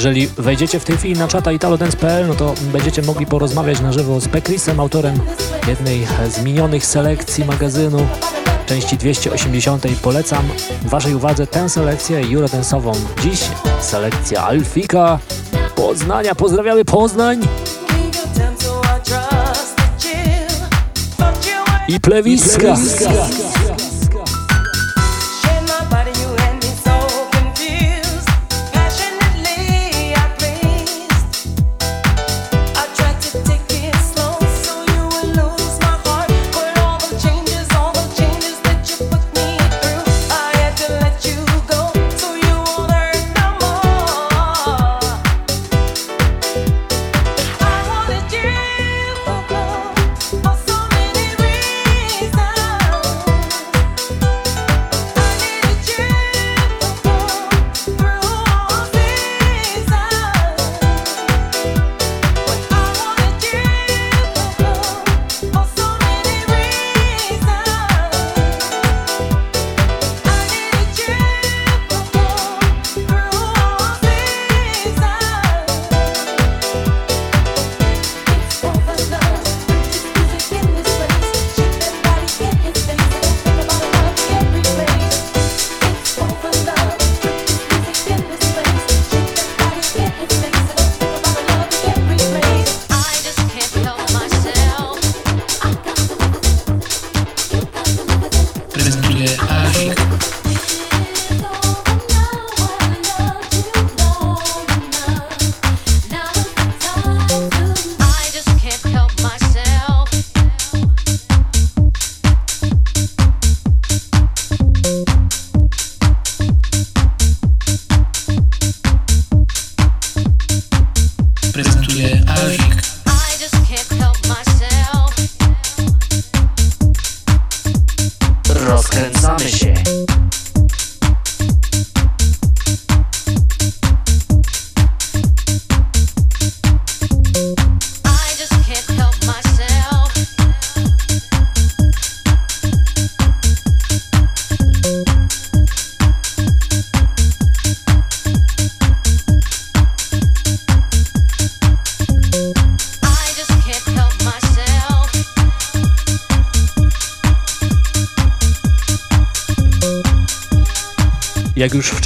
Jeżeli wejdziecie w tej chwili na czata italodance.pl, no to będziecie mogli porozmawiać na żywo z Pekrisem, autorem jednej z minionych selekcji magazynu części 280. Polecam Waszej uwadze tę selekcję eurodance'ową. Dziś selekcja Alfika Poznania. Pozdrawiamy Poznań! I plewiska! I plewiska.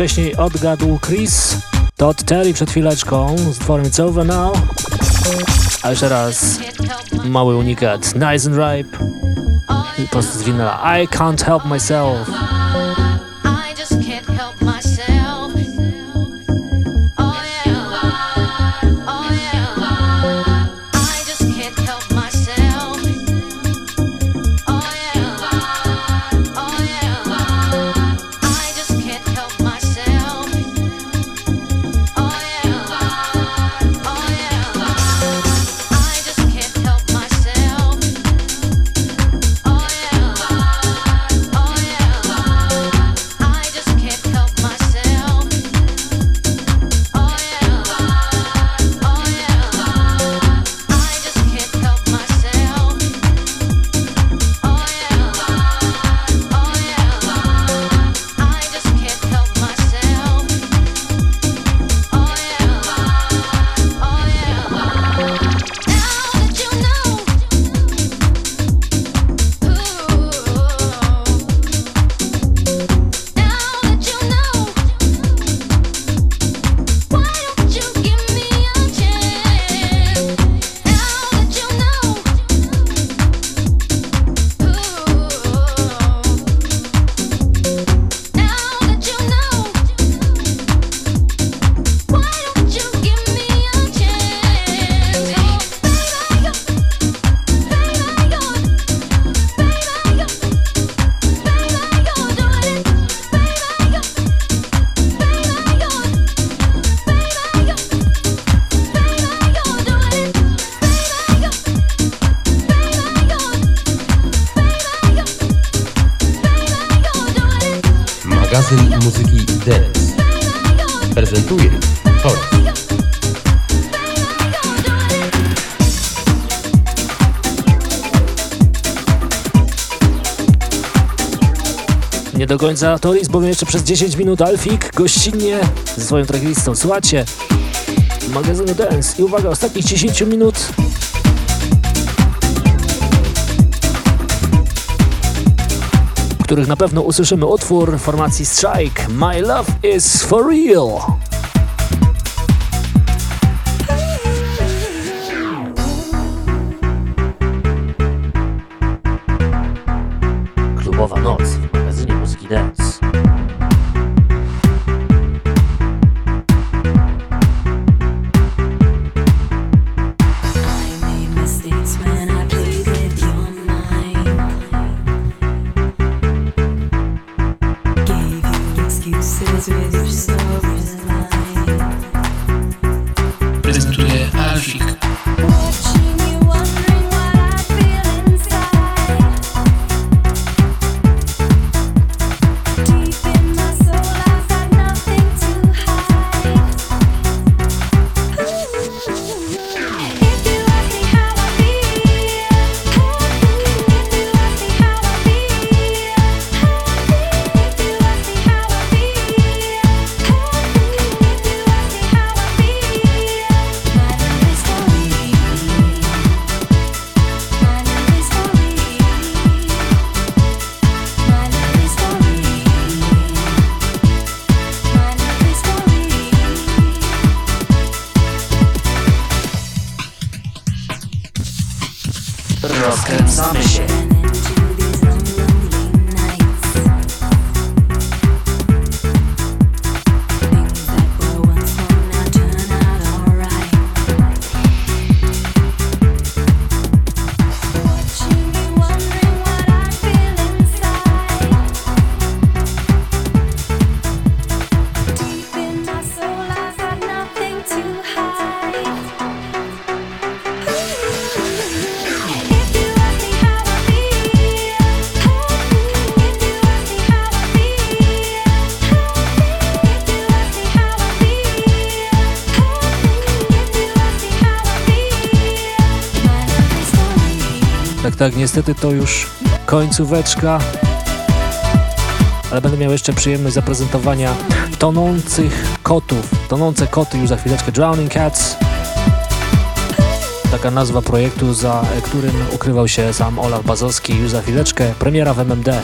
wcześniej odgadł Chris Todd Terry przed chwileczką z tworem It's Over Now. A jeszcze raz mały unikat Nice and Ripe prosto z zwinęła, I Can't Help Myself. końca Toris, bowiem jeszcze przez 10 minut Alfik gościnnie ze swoją tracklistą. Słuchajcie, magazynu Dance i uwaga, ostatnich 10 minut których na pewno usłyszymy utwór formacji Strike My Love Is For Real. Tak, niestety to już końcóweczka. Ale będę miał jeszcze przyjemność zaprezentowania tonących kotów. Tonące koty już za chwileczkę. Drowning Cats. Taka nazwa projektu, za którym ukrywał się sam Olaf Bazowski. Już za chwileczkę. Premiera w MMD.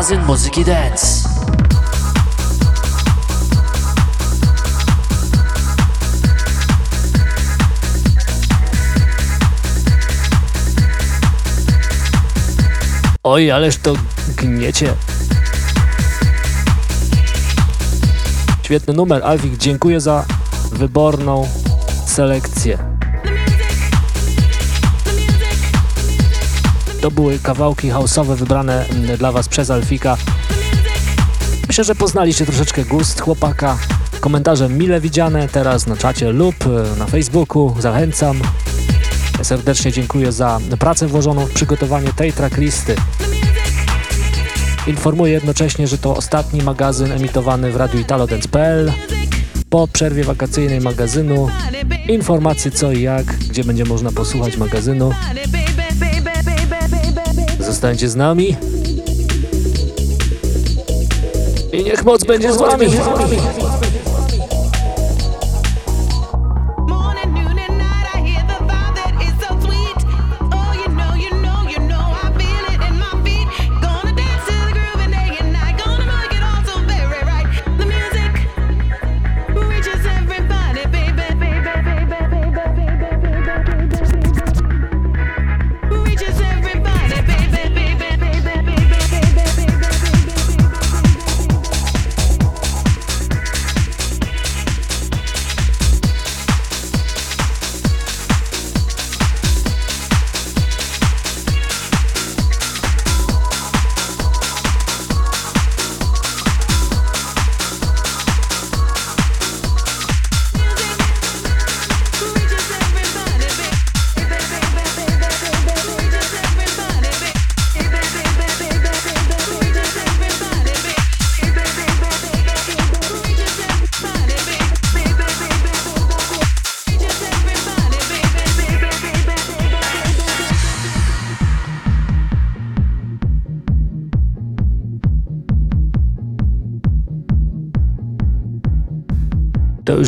Magazyn muzyki dance. Oj, ależ to gniecie. Świetny numer, Alwik. Dziękuję za wyborną selekcję. To były kawałki house'owe wybrane mm, dla Was przez Alfika. Myślę, że poznaliście troszeczkę gust chłopaka. Komentarze mile widziane teraz na czacie lub e, na Facebooku. Zachęcam. Serdecznie dziękuję za pracę włożoną w przygotowanie tej tracklisty. Informuję jednocześnie, że to ostatni magazyn emitowany w Radiu Italodance.pl. Po przerwie wakacyjnej magazynu informacje co i jak, gdzie będzie można posłuchać magazynu. Zostańcie z nami. I niech moc będzie z wami.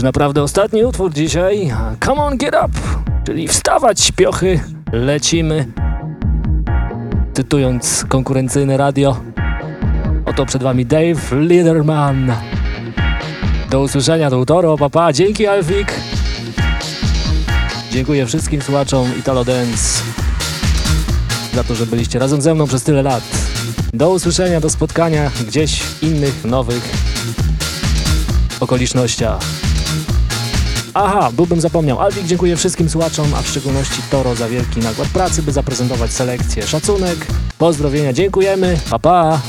Już naprawdę ostatni utwór dzisiaj. Come on, get up! Czyli wstawać, śpiochy, lecimy. Cytując konkurencyjne radio, oto przed wami Dave Liederman. Do usłyszenia, do utoro, papa. Dzięki, Alfik. Dziękuję wszystkim słuchaczom Italo Dance za to, że byliście razem ze mną przez tyle lat. Do usłyszenia, do spotkania gdzieś w innych, nowych okolicznościach. Aha, byłbym zapomniał. Alwik dziękuję wszystkim słuchaczom, a w szczególności Toro za wielki nakład pracy, by zaprezentować selekcję. Szacunek, pozdrowienia, dziękujemy, pa pa!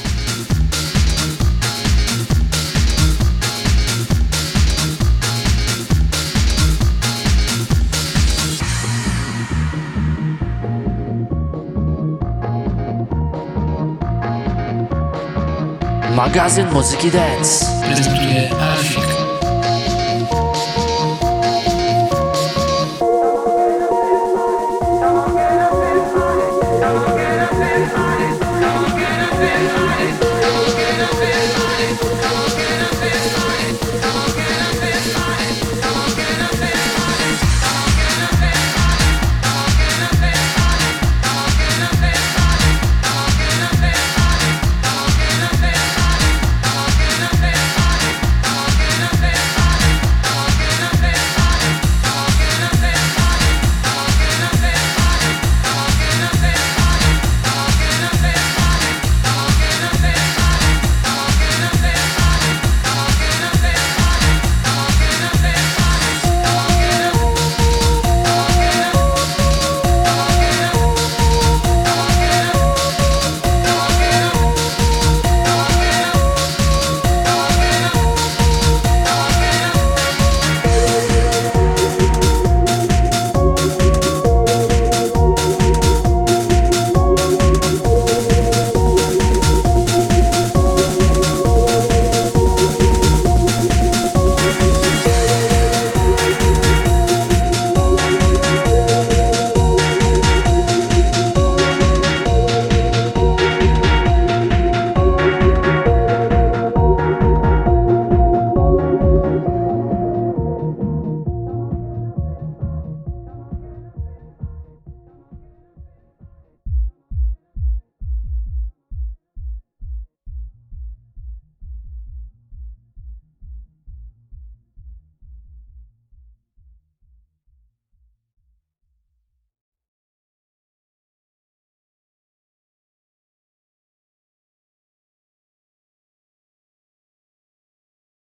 Magazyn muzyki dance. Prezentuje.